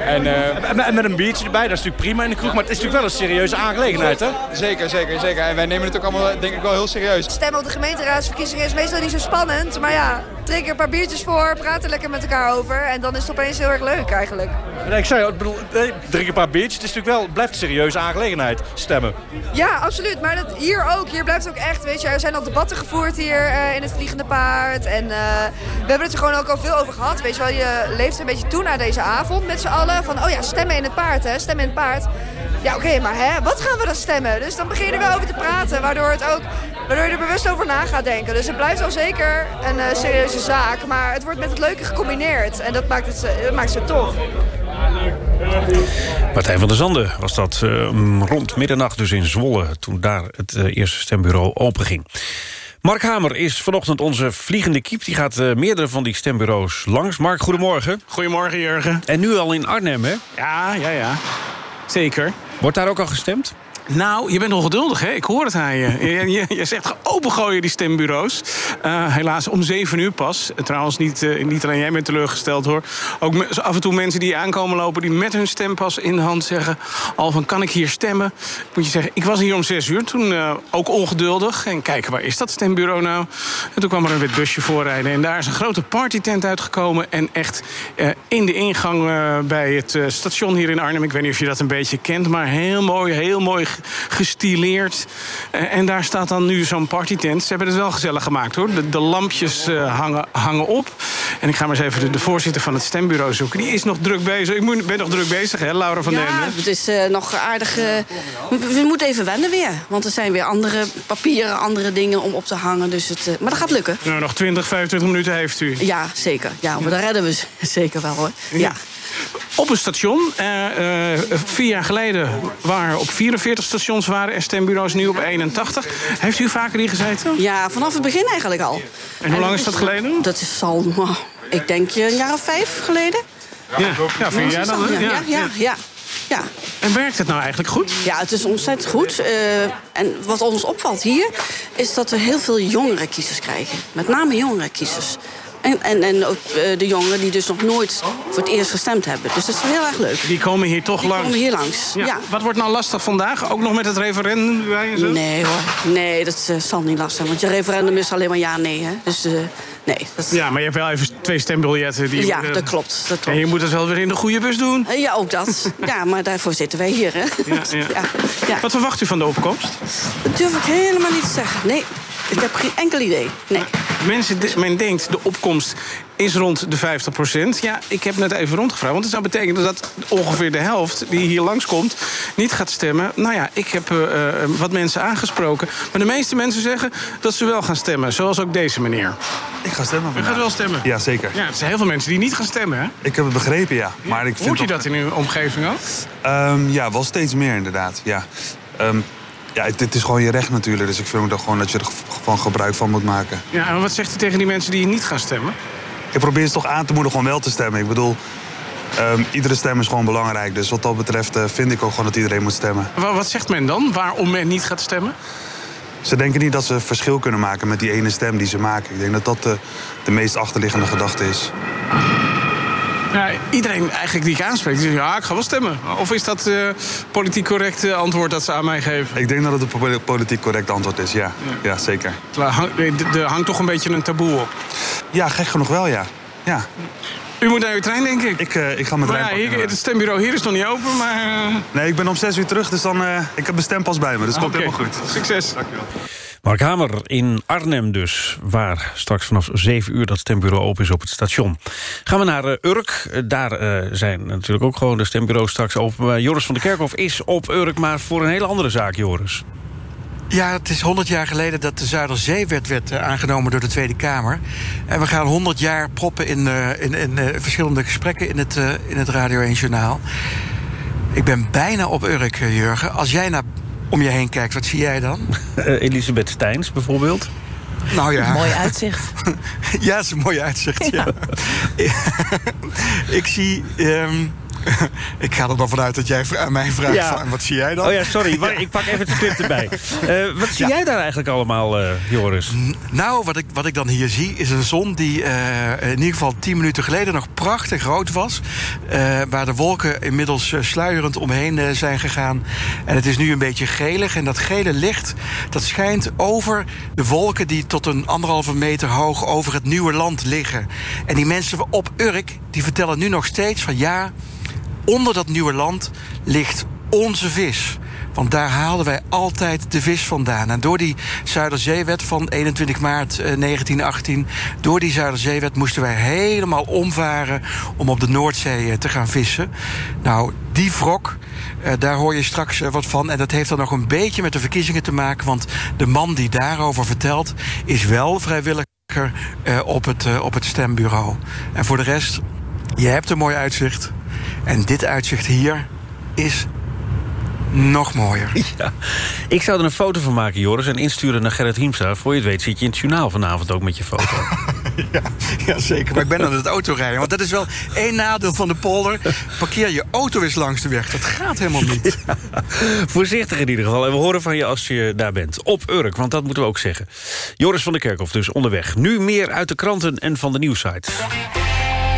En, eh, En, en met een biertje erbij, dat is natuurlijk prima in de kroeg. Maar het is natuurlijk wel een serieuze aangelegenheid, hè? Zeker, zeker, zeker. En wij nemen het ook allemaal denk ik wel heel serieus. Stemmen op de gemeenteraadsverkiezingen is meestal niet zo spannend. Maar ja, drink er een paar biertjes voor, praat er lekker met elkaar over. En dan is het opeens heel erg leuk eigenlijk. Nee, ik zei, ik bedoel, nee, drink een paar biertjes. Het is natuurlijk wel, blijft een serieuze aangelegenheid, stemmen. Ja, absoluut. Maar dat, hier ook. Hier blijft het ook echt, weet je. Er zijn al debatten gevoerd hier eh, in het Vliegende Paard. En eh, we hebben het er gewoon ook al veel over gehad. Weet je wel, je leeft een beetje toe naar deze avond met z'n allen. Van, oh ja, stemmen in het paard, hè. Stemmen in het paard. Ja, oké, maar hè, wat gaan we dan stemmen? Dus dan begin je er wel over te praten, waardoor, het ook, waardoor je er bewust over na gaat denken. Dus het blijft wel zeker een eh, serieuze zaak, maar het wordt met het leuke gecombineerd. En dat maakt het, dat maakt het zo tof. Martijn van der Zanden was dat eh, rond middernacht dus in Zwolle... toen daar het eh, eerste stembureau openging. Mark Hamer is vanochtend onze vliegende kiep. Die gaat eh, meerdere van die stembureaus langs. Mark, goedemorgen. Goedemorgen, Jurgen. En nu al in Arnhem, hè? Ja, ja, ja. Zeker. Wordt daar ook al gestemd? Nou, je bent ongeduldig, hè? Ik hoor het aan je. Je, je, je zegt opengooien, die stembureaus. Eh, helaas om zeven uur pas. Trouwens, niet, eh, niet alleen jij bent teleurgesteld, hoor. Ook af en toe mensen die aankomen lopen... die met hun stempas in de hand zeggen... al van, kan ik hier stemmen? Moet je zeggen, ik was hier om zes uur. Toen eh, ook ongeduldig. En kijken, waar is dat stembureau nou? En toen kwam er een wit busje voorrijden. En daar is een grote partytent uitgekomen. En echt in de ingang bij het station hier in Arnhem... ik weet niet of je dat een beetje kent... maar heel mooi, heel mooi gestileerd. Eh, en daar staat dan nu zo'n partytent. Ze hebben het wel gezellig gemaakt, hoor. De, de lampjes eh, hangen, hangen op. En ik ga maar eens even de, de voorzitter van het stembureau zoeken. Die is nog druk bezig. Ik moet, ben nog druk bezig, hè, Laura van Ja, het is eh, nog aardig... we, we moeten even wennen weer. Want er zijn weer andere papieren, andere dingen om op te hangen. Dus het, maar dat gaat lukken. Nou, nog 20, 25 minuten heeft u. Ja, zeker. Ja, maar dat redden we zeker wel, hoor. Ja. Op een station. eh, eh, vier jaar geleden waren op 44 stations waren stembureaus, nu op 81. Heeft u vaker hier gezeten? Ja, vanaf het begin eigenlijk al. En hoe lang is dat geleden? Dat is al, ik denk eh, een jaar of vijf geleden. Ja, ja vind jij dan? Ja, ja, ja. ja. ja. En werkt het nou eigenlijk goed? Ja, het is ontzettend goed. Uh, en wat ons opvalt hier, is dat we heel veel jongere kiezers krijgen. Met name jongere kiezers. En, en, en ook uh, de jongeren die dus nog nooit voor het eerst gestemd hebben. Dus dat is heel erg leuk. Die komen hier toch die langs? komen hier langs, ja. Wat wordt nou lastig vandaag? Ook nog met het referendum erbij en zo? Nee hoor, nee, dat uh, zal niet lastig zijn. Want je referendum is alleen maar ja-nee, hè. Dus... Uh, Nee, dat... Ja, maar je hebt wel even twee stembiljetten. Die ja, dat, klopt, dat klopt. En je moet het wel weer in de goede bus doen. Ja, ook dat. ja, maar daarvoor zitten wij hier, hè. Ja, ja. ja, Wat verwacht u van de opkomst? Dat durf ik helemaal niet te zeggen. Nee, ik heb geen enkel idee. Nee. Mensen, men denkt de opkomst is rond de 50 procent. Ja, ik heb net even rondgevraagd. Want het zou betekenen dat ongeveer de helft die hier langskomt... niet gaat stemmen. Nou ja, ik heb uh, wat mensen aangesproken. Maar de meeste mensen zeggen dat ze wel gaan stemmen. Zoals ook deze meneer. Ik ga stemmen U gaat wel stemmen? Ja, zeker. Ja, er zijn heel veel mensen die niet gaan stemmen, hè? Ik heb het begrepen, ja. ja. Maar ik vind Hoort u dat in uw omgeving ook? Um, ja, wel steeds meer inderdaad, ja. Um, ja, het, het, is gewoon je recht natuurlijk. Dus ik vind ook gewoon dat je er gebruik van moet maken. Ja, en wat zegt u tegen die mensen die niet gaan stemmen? Ik probeer ze toch aan te moedigen om wel te stemmen. Ik bedoel, um, iedere stem is gewoon belangrijk. Dus wat dat betreft uh, vind ik ook gewoon dat iedereen moet stemmen. Wat, wat zegt men dan? Waarom men niet gaat stemmen? Ze denken niet dat ze verschil kunnen maken met die ene stem die ze maken. Ik denk dat dat de, de meest achterliggende gedachte is. Ja, iedereen eigenlijk die ik aanspreek, die zegt ja, ik ga wel stemmen. Of is dat uh, politiek correct uh, antwoord dat ze aan mij geven? Ik denk dat het een politiek correct antwoord is, ja. Ja, ja zeker. Er hangt toch een beetje een taboe op? Ja, gek genoeg wel, ja. ja. U moet naar uw trein, denk ik. Ik, uh, ik ga mijn trein ja, hier, Het stembureau hier is nog niet open, maar... Nee, ik ben om zes uur terug, dus dan... ik heb mijn stempas bij me, dus het komt okay. helemaal goed. Succes. Dankjewel. Mark Hamer in Arnhem dus, waar straks vanaf 7 uur dat stembureau open is op het station. Gaan we naar uh, Urk. Uh, daar uh, zijn natuurlijk ook gewoon de stembureaus straks open. Joris van der Kerkhof is op Urk, maar voor een hele andere zaak, Joris. Ja, het is 100 jaar geleden dat de Zuiderzeewet werd aangenomen door de Tweede Kamer. En we gaan 100 jaar proppen in, in, in verschillende gesprekken in het, in het Radio 1 Journaal. Ik ben bijna op Urk, Jurgen. Als jij naar om je heen kijkt, wat zie jij dan? Uh, Elisabeth Steins bijvoorbeeld. Nou ja. Mooi uitzicht. ja, het is een mooi uitzicht, ja. ja. ik zie... Um, ik ga er dan vanuit dat jij aan mij vraagt, ja. van, wat zie jij dan? Oh ja, sorry, ja. ik pak even het script erbij. Uh, wat zie ja. jij daar eigenlijk allemaal, uh, Joris? Nou, wat ik, wat ik dan hier zie is een zon die uh, in ieder geval tien minuten geleden nog prachtig rood was. waar de wolken inmiddels sluierend omheen zijn gegaan. En het is nu een beetje gelig. En dat gele licht, dat schijnt over de wolken die tot een anderhalve meter hoog over het nieuwe land liggen. En die mensen op Urk, die vertellen nu nog steeds van ja onder dat nieuwe land ligt onze vis. Want daar haalden wij altijd de vis vandaan. En door die Zuiderzeewet van 21 maart 1918... door die Zuiderzeewet moesten wij helemaal omvaren... om op de Noordzee te gaan vissen. Nou, die wrok, uh, daar hoor je straks wat van. En dat heeft dan nog een beetje met de verkiezingen te maken... want de man die daarover vertelt... is wel vrijwilliger op, het, op het stembureau. En voor de rest, je hebt een mooi uitzicht... En dit uitzicht hier is nog mooier. Ja. Ik zou er een foto van maken, Joris, en insturen naar Gerrit Hiemstra. Voor je het weet zit je in het journaal vanavond ook met je foto. ja, ja, zeker. Maar ik ben aan het autorijden. Want dat is wel één nadeel van de polder. Parkeer je auto eens langs de weg. Dat gaat helemaal niet. Ja, voorzichtig in ieder geval. En we horen van je als je daar bent. Op Urk, want dat moeten we ook zeggen. Joris van der Kerkhof dus onderweg. Nu meer uit de kranten en van de nieuwsites.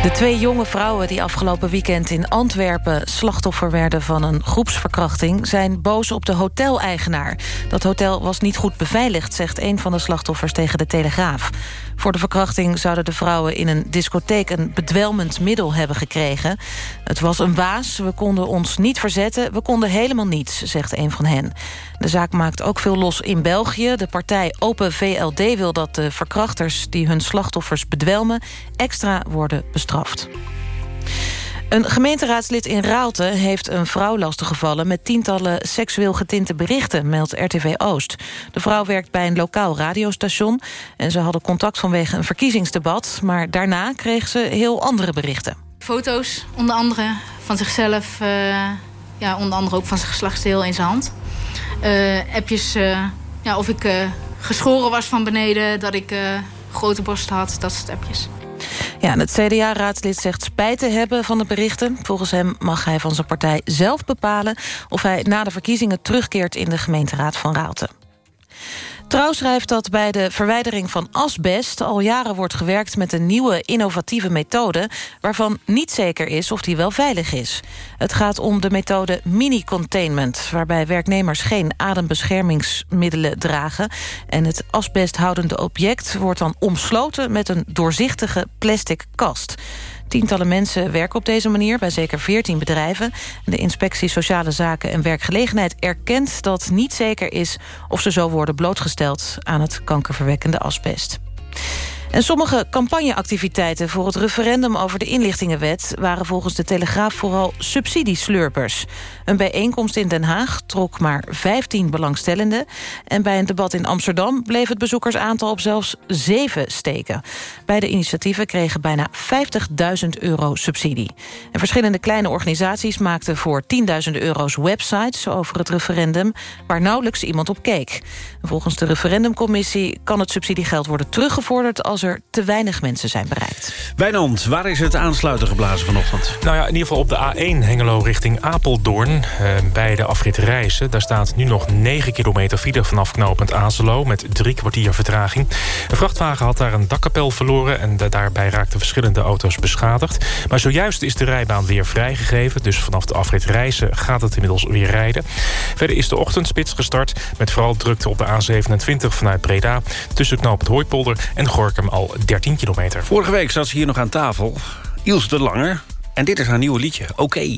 De twee jonge vrouwen die afgelopen weekend in Antwerpen... slachtoffer werden van een groepsverkrachting... zijn boos op de hoteleigenaar. Dat hotel was niet goed beveiligd, zegt een van de slachtoffers tegen de Telegraaf. Voor de verkrachting zouden de vrouwen in een discotheek... een bedwelmend middel hebben gekregen. Het was een waas, we konden ons niet verzetten... we konden helemaal niets, zegt een van hen. De zaak maakt ook veel los in België. De partij Open VLD wil dat de verkrachters die hun slachtoffers bedwelmen... extra worden bestraft. Een gemeenteraadslid in Raalte heeft een vrouw lastiggevallen... met tientallen seksueel getinte berichten, meldt RTV Oost. De vrouw werkt bij een lokaal radiostation... en ze hadden contact vanwege een verkiezingsdebat... maar daarna kreeg ze heel andere berichten. Foto's, onder andere van zichzelf... Uh, ja, onder andere ook van zijn geslachtsdeel in zijn hand. Uh, appjes uh, ja, of ik geschoren was van beneden... dat ik grote borst had, dat soort appjes. Ja, en het CDA-raadslid zegt spijt te hebben van de berichten. Volgens hem mag hij van zijn partij zelf bepalen... of hij na de verkiezingen terugkeert in de gemeenteraad van Raalte. Trouw schrijft dat bij de verwijdering van asbest... al jaren wordt gewerkt met een nieuwe innovatieve methode... waarvan niet zeker is of die wel veilig is. Het gaat om de methode mini-containment... waarbij werknemers geen adembeschermingsmiddelen dragen... en het asbesthoudende object wordt dan omsloten... met een doorzichtige plastic kast. Tientallen mensen werken op deze manier bij zeker 14 bedrijven. De inspectie Sociale Zaken en Werkgelegenheid erkent dat niet zeker is... of ze zo worden blootgesteld aan het kankerverwekkende asbest. En sommige campagneactiviteiten voor het referendum over de inlichtingenwet... waren volgens de Telegraaf vooral subsidieslurpers. Een bijeenkomst in Den Haag trok maar 15 belangstellenden... en bij een debat in Amsterdam bleef het bezoekersaantal op zelfs 7 steken. Beide initiatieven kregen bijna 50.000 euro subsidie. En verschillende kleine organisaties maakten voor 10.000 euro's websites... over het referendum, waar nauwelijks iemand op keek. Volgens de referendumcommissie kan het subsidiegeld worden teruggevorderd... als er te weinig mensen zijn bereikt. Wijnand, waar is het aansluiten geblazen vanochtend? Nou ja, in ieder geval op de A1 Hengelo richting Apeldoorn... Eh, bij de afrit Reizen. Daar staat nu nog 9 kilometer file vanaf knooppunt Azelo... met drie kwartier vertraging. Een vrachtwagen had daar een dakkapel verloren... en daarbij raakten verschillende auto's beschadigd. Maar zojuist is de rijbaan weer vrijgegeven... dus vanaf de afrit Reizen gaat het inmiddels weer rijden. Verder is de ochtendspits gestart... met vooral drukte op de A27 vanuit Breda... tussen knooppunt Hooipolder en Gorkum al 13 kilometer. Vorige week zat ze hier nog aan tafel. Iels de Langer. En dit is haar nieuwe liedje, Oké.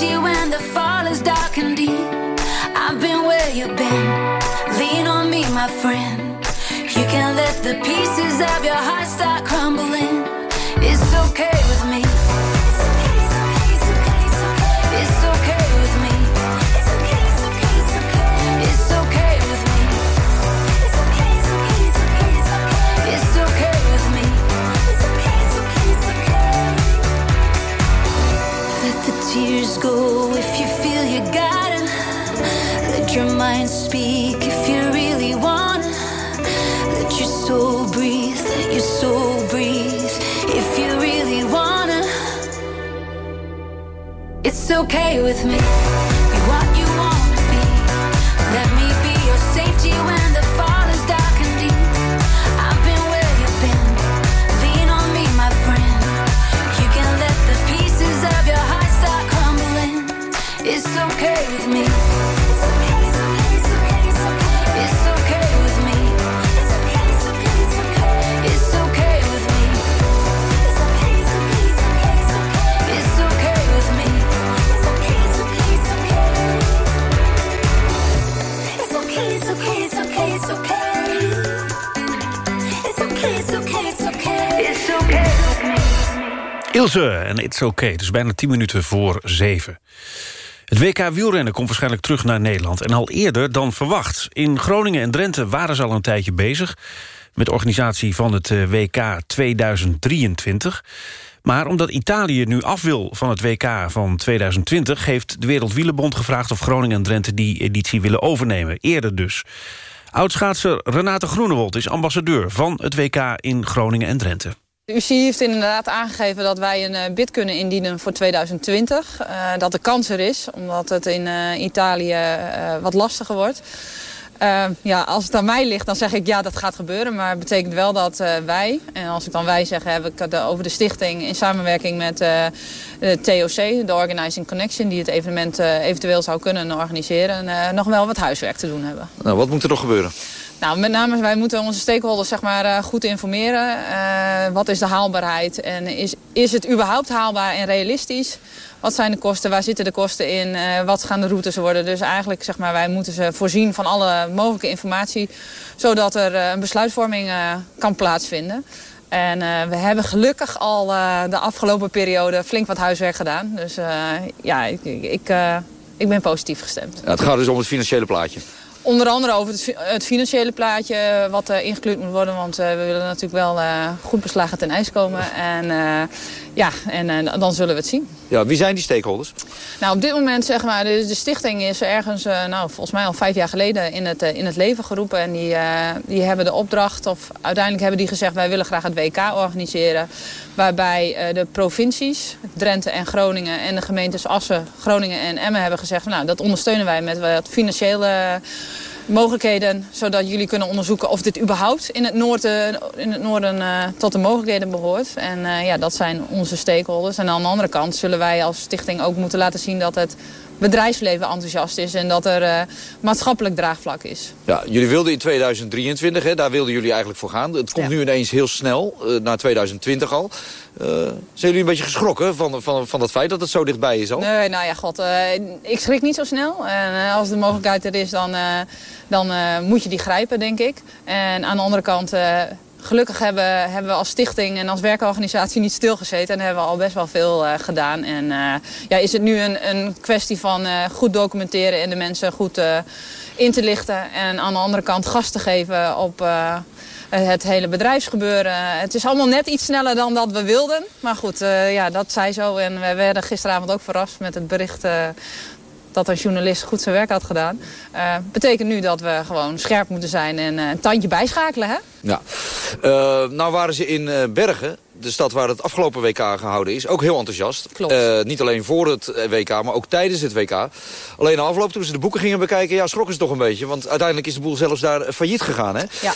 when the fall is dark and deep. I've been where you've been. Lean on me, my friend. You can let the pieces of your heart start It's okay with me. Be what you wanna be. Let me be your safety when the fall is dark and deep. I've been where you've been. Lean on me, my friend. You can let the pieces of your heart start crumbling. It's okay with me. En It's Okay. Het is bijna 10 minuten voor 7. Het WK wielrennen komt waarschijnlijk terug naar Nederland... en al eerder dan verwacht. In Groningen en Drenthe waren ze al een tijdje bezig... met organisatie van het eh, WK 2023. Maar omdat Italië nu af wil van het WK van 2020... heeft de Wereldwielenbond gevraagd of Groningen en Drenthe... die editie willen overnemen, eerder dus. Oudschaatser Renate Groenewold is ambassadeur van het WK in Groningen en Drenthe. De UCI heeft inderdaad aangegeven dat wij een eh, bid kunnen indienen voor 2020. Uh, dat de kans er is, omdat het in uh, Italië wat lastiger wordt. ja, als het aan mij ligt, dan zeg ik ja, dat gaat gebeuren. Maar het betekent wel dat wij, en als ik dan wij zeg, heb ik over de stichting... in samenwerking met de TOC, de Organizing Connection... die het evenement eventueel zou kunnen organiseren... nog wel wat huiswerk te doen hebben. Nou, wat moet er nog gebeuren? Nou, met name wij moeten onze stakeholders zeg maar, uh, goed informeren. Uh, wat is de haalbaarheid en is, is het überhaupt haalbaar en realistisch? Wat zijn de kosten? Waar zitten de kosten in? Uh, wat gaan de routes worden? Dus eigenlijk zeg maar, wij moeten ze voorzien van alle mogelijke informatie... zodat er een besluitvorming kan plaatsvinden. En we hebben gelukkig al de afgelopen periode flink wat huiswerk gedaan. Dus ja, ik, ik, ik ben positief gestemd. Het gaat dus om het financiële plaatje. Onder andere over het, financiële plaatje wat uh, ingekleurd moet worden. Want uh, we willen natuurlijk wel goed beslagen ten ijs komen. En ja, en dan zullen we het zien. Ja, wie zijn die stakeholders? Nou, op dit moment zeg maar, de, de stichting is ergens, nou, volgens mij al vijf jaar geleden in het, in het leven geroepen. En die, die hebben de opdracht, of uiteindelijk hebben die gezegd, wij willen graag het WK organiseren. Waarbij de provincies, Drenthe en Groningen en de gemeentes Assen, Groningen en Emmen hebben gezegd, nou, dat ondersteunen wij met wat financiële mogelijkheden, zodat jullie kunnen onderzoeken of dit überhaupt in het noorden, in het noorden uh, tot de mogelijkheden behoort. En uh, ja, dat zijn onze stakeholders. En aan de andere kant zullen wij als stichting ook moeten laten zien dat het bedrijfsleven enthousiast is en dat er uh, maatschappelijk draagvlak is. Ja, jullie wilden in 2023, hè, daar wilden jullie eigenlijk voor gaan. Het komt ja. nu ineens heel snel, uh, naar 2020 al. Uh, zijn jullie een beetje geschrokken van, van, van dat feit dat het zo dichtbij is al? Nee, nou ja, god, ik schrik niet zo snel. En als de mogelijkheid er is, dan, dan moet je die grijpen, denk ik. En aan de andere kant Gelukkig hebben, hebben we als stichting en als werkorganisatie niet stilgezeten... en hebben we al best wel veel uh, gedaan. En uh, ja, is het nu een, een kwestie van uh, goed documenteren en de mensen goed in te lichten... en aan de andere kant gas te geven op het hele bedrijfsgebeuren. Het is allemaal net iets sneller dan dat we wilden. Maar goed, ja, dat zij zo. En we werden gisteravond ook verrast met het bericht dat een journalist goed zijn werk had gedaan. Uh, betekent nu dat we gewoon scherp moeten zijn en uh, een tandje bijschakelen, hè? Ja. Uh, nou waren ze in Bergen, de stad waar het afgelopen WK gehouden is, ook heel enthousiast. Klopt. niet alleen voor het WK, maar ook tijdens het WK. Alleen na afloop, toen ze de boeken gingen bekijken, ja, schrokken ze toch een beetje. Want uiteindelijk is de boel zelfs daar failliet gegaan, hè? Ja.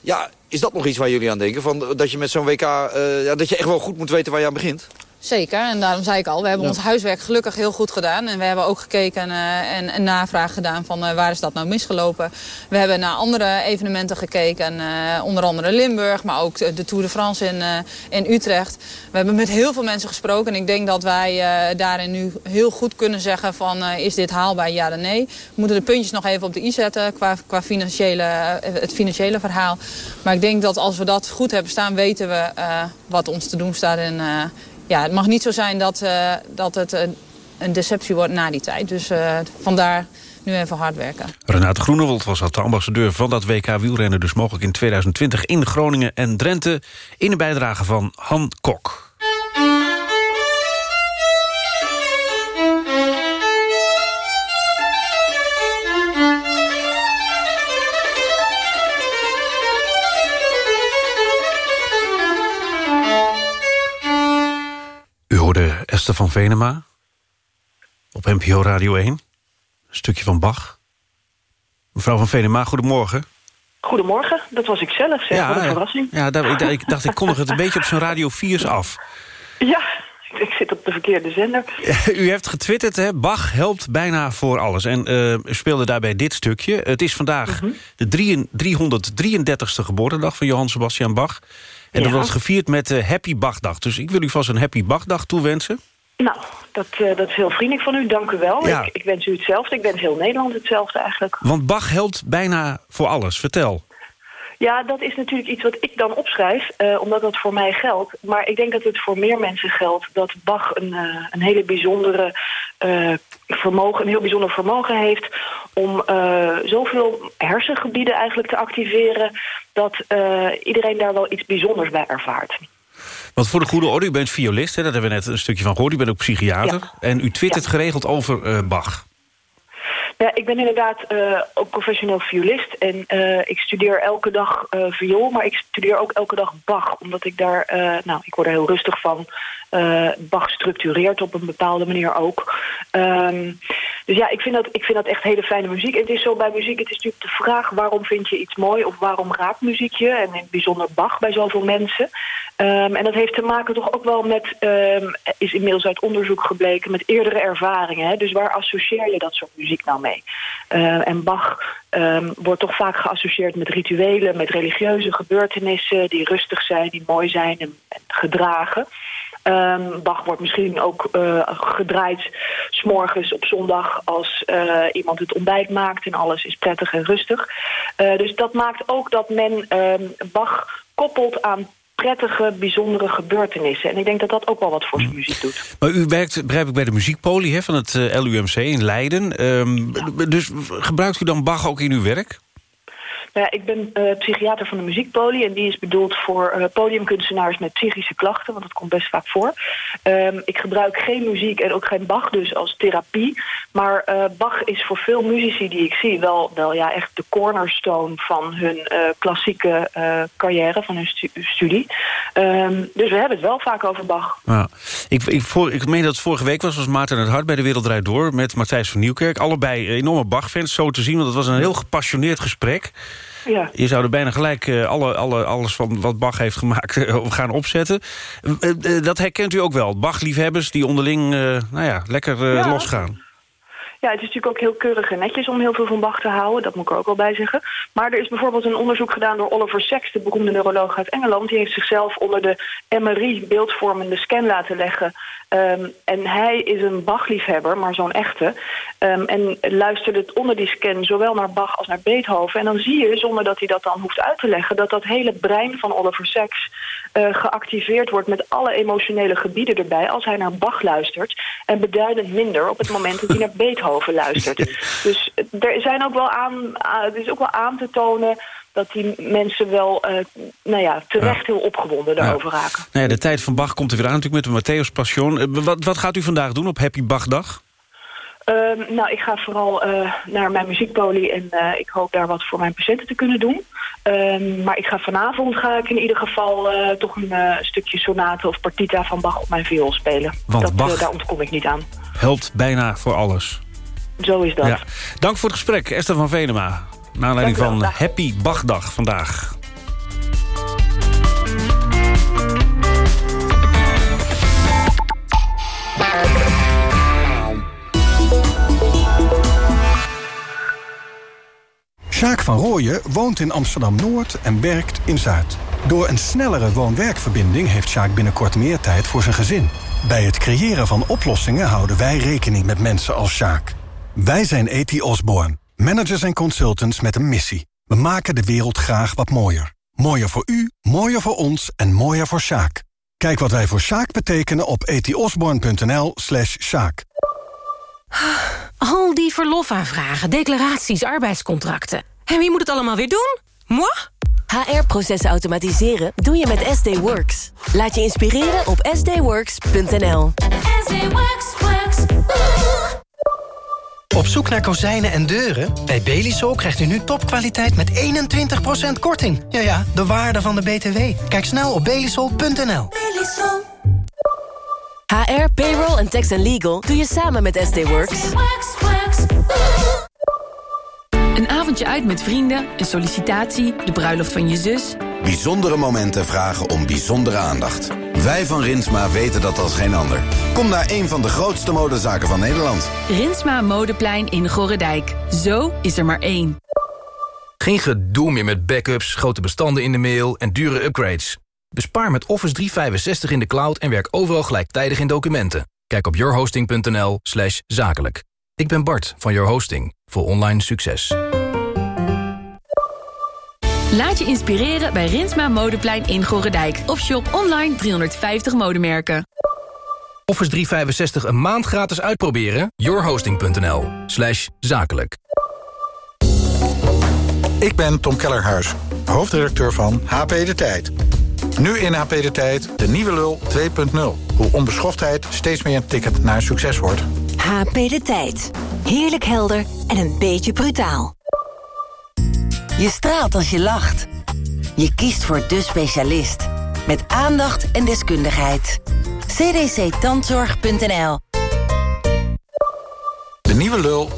ja, is dat nog iets waar jullie aan denken? Van, dat je met zo'n WK, ja, dat je echt wel goed moet weten waar je aan begint? Zeker, en daarom zei ik al, we hebben ja. ons huiswerk gelukkig heel goed gedaan. En we hebben ook gekeken uh, en een navraag gedaan van uh, waar is dat nou misgelopen. We hebben naar andere evenementen gekeken, uh, onder andere Limburg, maar ook de Tour de France in, in Utrecht. We hebben met heel veel mensen gesproken en ik denk dat wij daarin nu heel goed kunnen zeggen van is dit haalbaar, ja of nee. We moeten de puntjes nog even op de i zetten qua, qua financiële, het financiële verhaal. Maar ik denk dat als we dat goed hebben staan, weten we wat ons te doen staat en ja, het mag niet zo zijn dat, uh, dat het een, een, deceptie wordt na die tijd. Dus uh, vandaar nu even hard werken. Renate Groenewold was de ambassadeur van dat WK wielrennen... dus mogelijk in 2020 in Groningen en Drenthe... in de bijdrage van Han Kok. Esther van Venema. Op NPO Radio 1. Een stukje van Bach. Mevrouw van Venema, goedemorgen. Goedemorgen, dat was ik zelf, zeg. Ja, Wat een verrassing. Ja, daar, ik, ik, dacht, ik kondig het een beetje op zo'n Radio 4's af. Ja, ik zit op de verkeerde zender. U heeft getwitterd, hè? Bach helpt bijna voor alles. En uh, u speelde daarbij dit stukje. Het is vandaag -hmm. de 333ste geboortedag van Johann Sebastian Bach. En ja. dat wordt gevierd met de Happy Bachdag. Dus ik wil u vast een Happy Bachdag toewensen. Nou, dat, uh, dat is heel vriendelijk van u. Dank u wel. Ja. Ik, ik, wens u hetzelfde. Ik wens heel Nederland hetzelfde eigenlijk. Want Bach helpt bijna voor alles. Vertel. Ja, dat is natuurlijk iets wat ik dan opschrijf, eh, omdat dat voor mij geldt. Maar ik denk dat het voor meer mensen geldt dat Bach een, eh, een hele bijzondere eh, vermogen, een heel bijzonder vermogen heeft om eh, zoveel hersengebieden eigenlijk te activeren dat eh, iedereen daar wel iets bijzonders bij ervaart. Want voor de goede orde, u bent violist, hè, daar hebben we net een stukje van gehoord. U bent ook psychiater. En u twittert geregeld over eh, Bach. Ja, ik ben inderdaad eh, ook professioneel violist. En eh, ik studeer elke dag eh, viool, maar ik studeer ook elke dag Bach. Omdat ik daar, nou, ik word er heel rustig van. Eh, Bach structureert op een bepaalde manier ook. Ehm, dus ja, ik vind, dat, ik vind dat echt hele fijne muziek. Het is zo bij muziek, het is natuurlijk de vraag... waarom vind je iets mooi of waarom raakt muziek je? En in het bijzonder Bach bij zoveel mensen. Ehm, en dat heeft te maken toch ook wel met... ehm, is inmiddels uit onderzoek gebleken met eerdere ervaringen. Hè? Dus waar associeer je dat soort muziek nou mee? En Bach wordt toch vaak geassocieerd met rituelen... met religieuze gebeurtenissen die rustig zijn, die mooi zijn en gedragen... Ehm, Bach wordt misschien ook eh, gedraaid s'morgens op zondag als eh, iemand het ontbijt maakt en alles is prettig en rustig. Eh, dus dat maakt ook dat men ehm, Bach koppelt aan prettige, bijzondere gebeurtenissen. En ik denk dat dat ook wel wat voor zijn muziek doet. Maar u werkt, begrijp ik, bij de muziekpolie hè, van het LUMC in Leiden. Ehm, Dus gebruikt u dan Bach ook in uw werk? Ja, ik ben eh, psychiater van de muziekpolie en die is bedoeld voor eh, podiumkunstenaars met psychische klachten, want dat komt best vaak voor. Ehm, ik gebruik geen muziek en ook geen Bach dus als therapie, maar eh, Bach is voor veel muzici die ik zie wel, wel ja, echt de cornerstone van hun klassieke carrière, van hun stu- studie. Ehm, dus we hebben het wel vaak over Bach. Ja. Ik, ik, voor, ik meen dat het vorige week was, was Maarten het Hart bij de Wereld Draait Door... met Matthijs van Nieuwkerk. Allebei enorme Bach-fans, zo te zien, want het was een heel gepassioneerd gesprek. Ja. Je zou er bijna gelijk eh, alle, alle, alles van wat Bach heeft gemaakt eh, gaan opzetten. Eh, dat herkent u ook wel. Bach-liefhebbers die onderling nou ja, lekker Ja. losgaan. Ja, het is natuurlijk ook heel keurig en netjes om heel veel van Bach te houden. Dat moet ik er ook wel bij zeggen. Maar er is bijvoorbeeld een onderzoek gedaan door Oliver Sacks, de beroemde neuroloog uit Engeland. Die heeft zichzelf onder de MRI beeldvormende scan laten leggen. Ehm, en hij is een Bach-liefhebber, maar zo'n echte. Ehm, en luisterde het onder die scan zowel naar Bach als naar Beethoven. En dan zie je, zonder dat hij dat dan hoeft uit te leggen... dat dat hele brein van Oliver Sacks eh, geactiveerd wordt... met alle emotionele gebieden erbij als hij naar Bach luistert. En beduidend minder op het moment dat hij naar Beethoven luistert. Dus er, zijn ook wel aan, aan- er is ook wel aan te tonen dat die mensen wel eh, nou ja, terecht heel opgewonden daarover raken. Nou ja, de tijd van Bach komt er weer aan natuurlijk met de Matthäus Passion. Eh, Wat, wat gaat u vandaag doen op Happy Bachdag? Ehm, nou, ik ga vooral eh, naar mijn muziekpolie en eh, ik hoop daar wat voor mijn patiënten te kunnen doen. Ehm, maar ik ga vanavond ga ik in ieder geval eh, toch een stukje sonate of partita van Bach op mijn viool spelen. Want dat, Bach- daar ontkom ik niet aan. Helpt bijna voor alles. Zo is dat. Ja. Dank voor het gesprek, Esther van Venema. Naar aanleiding van. Happy Bachdag vandaag. Sjaak van Rooyen woont in Amsterdam-Noord en werkt in Zuid. Door een snellere woon-werkverbinding heeft Sjaak binnenkort meer tijd voor zijn gezin. Bij het creëren van oplossingen houden wij rekening met mensen als Sjaak. Wij zijn E.T. Osborne, managers en consultants met een missie. We maken de wereld graag wat mooier. Mooier voor u, mooier voor ons en mooier voor Sjaak. Kijk wat wij voor Sjaak betekenen op etiosborn.nl slash Sjaak. Al die verlofaanvragen, declaraties, arbeidscontracten. En wie moet het allemaal weer doen? Moi? HR-processen automatiseren doe je met SD Works. Laat je inspireren op sdworks.nl. Op zoek naar kozijnen en deuren? Bij Belisol krijgt u nu topkwaliteit met 21% korting. Ja ja, de waarde van de BTW. Kijk snel op belisol.nl. HR, payroll en tax and legal doe je samen met SD Works. Een avondje uit met vrienden, een sollicitatie, de bruiloft van je zus. Bijzondere momenten vragen om bijzondere aandacht. Wij van Rinsma weten dat als geen ander. Kom naar een van de grootste modezaken van Nederland. Rinsma Modeplein in Gorredijk. Zo is er maar één. Geen gedoe meer met backups, grote bestanden in de mail en dure upgrades. Bespaar met Office 365 in de cloud en werk overal gelijktijdig in documenten. Kijk op yourhosting.nl slash zakelijk. Ik ben Bart van Your Hosting voor online succes. Laat je inspireren bij Rinsma Modeplein in Gorredijk. Of shop online 350 modemerken. Office 365 een maand gratis uitproberen? yourhosting.nl slash zakelijk. Ik ben Tom Kellerhuis, hoofdredacteur van HP De Tijd. Nu in HP De Tijd, de nieuwe lul 2.0. Hoe onbeschoftheid steeds meer een ticket naar succes wordt. HP De Tijd. Heerlijk helder en een beetje brutaal. Je straalt als je lacht. Je kiest voor de specialist. Met aandacht en deskundigheid. cdctandzorg.nl De nieuwe lul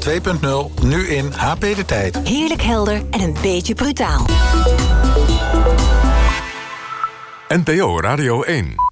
2.0, nu in HP De Tijd. Heerlijk helder en een beetje brutaal. NPO Radio 1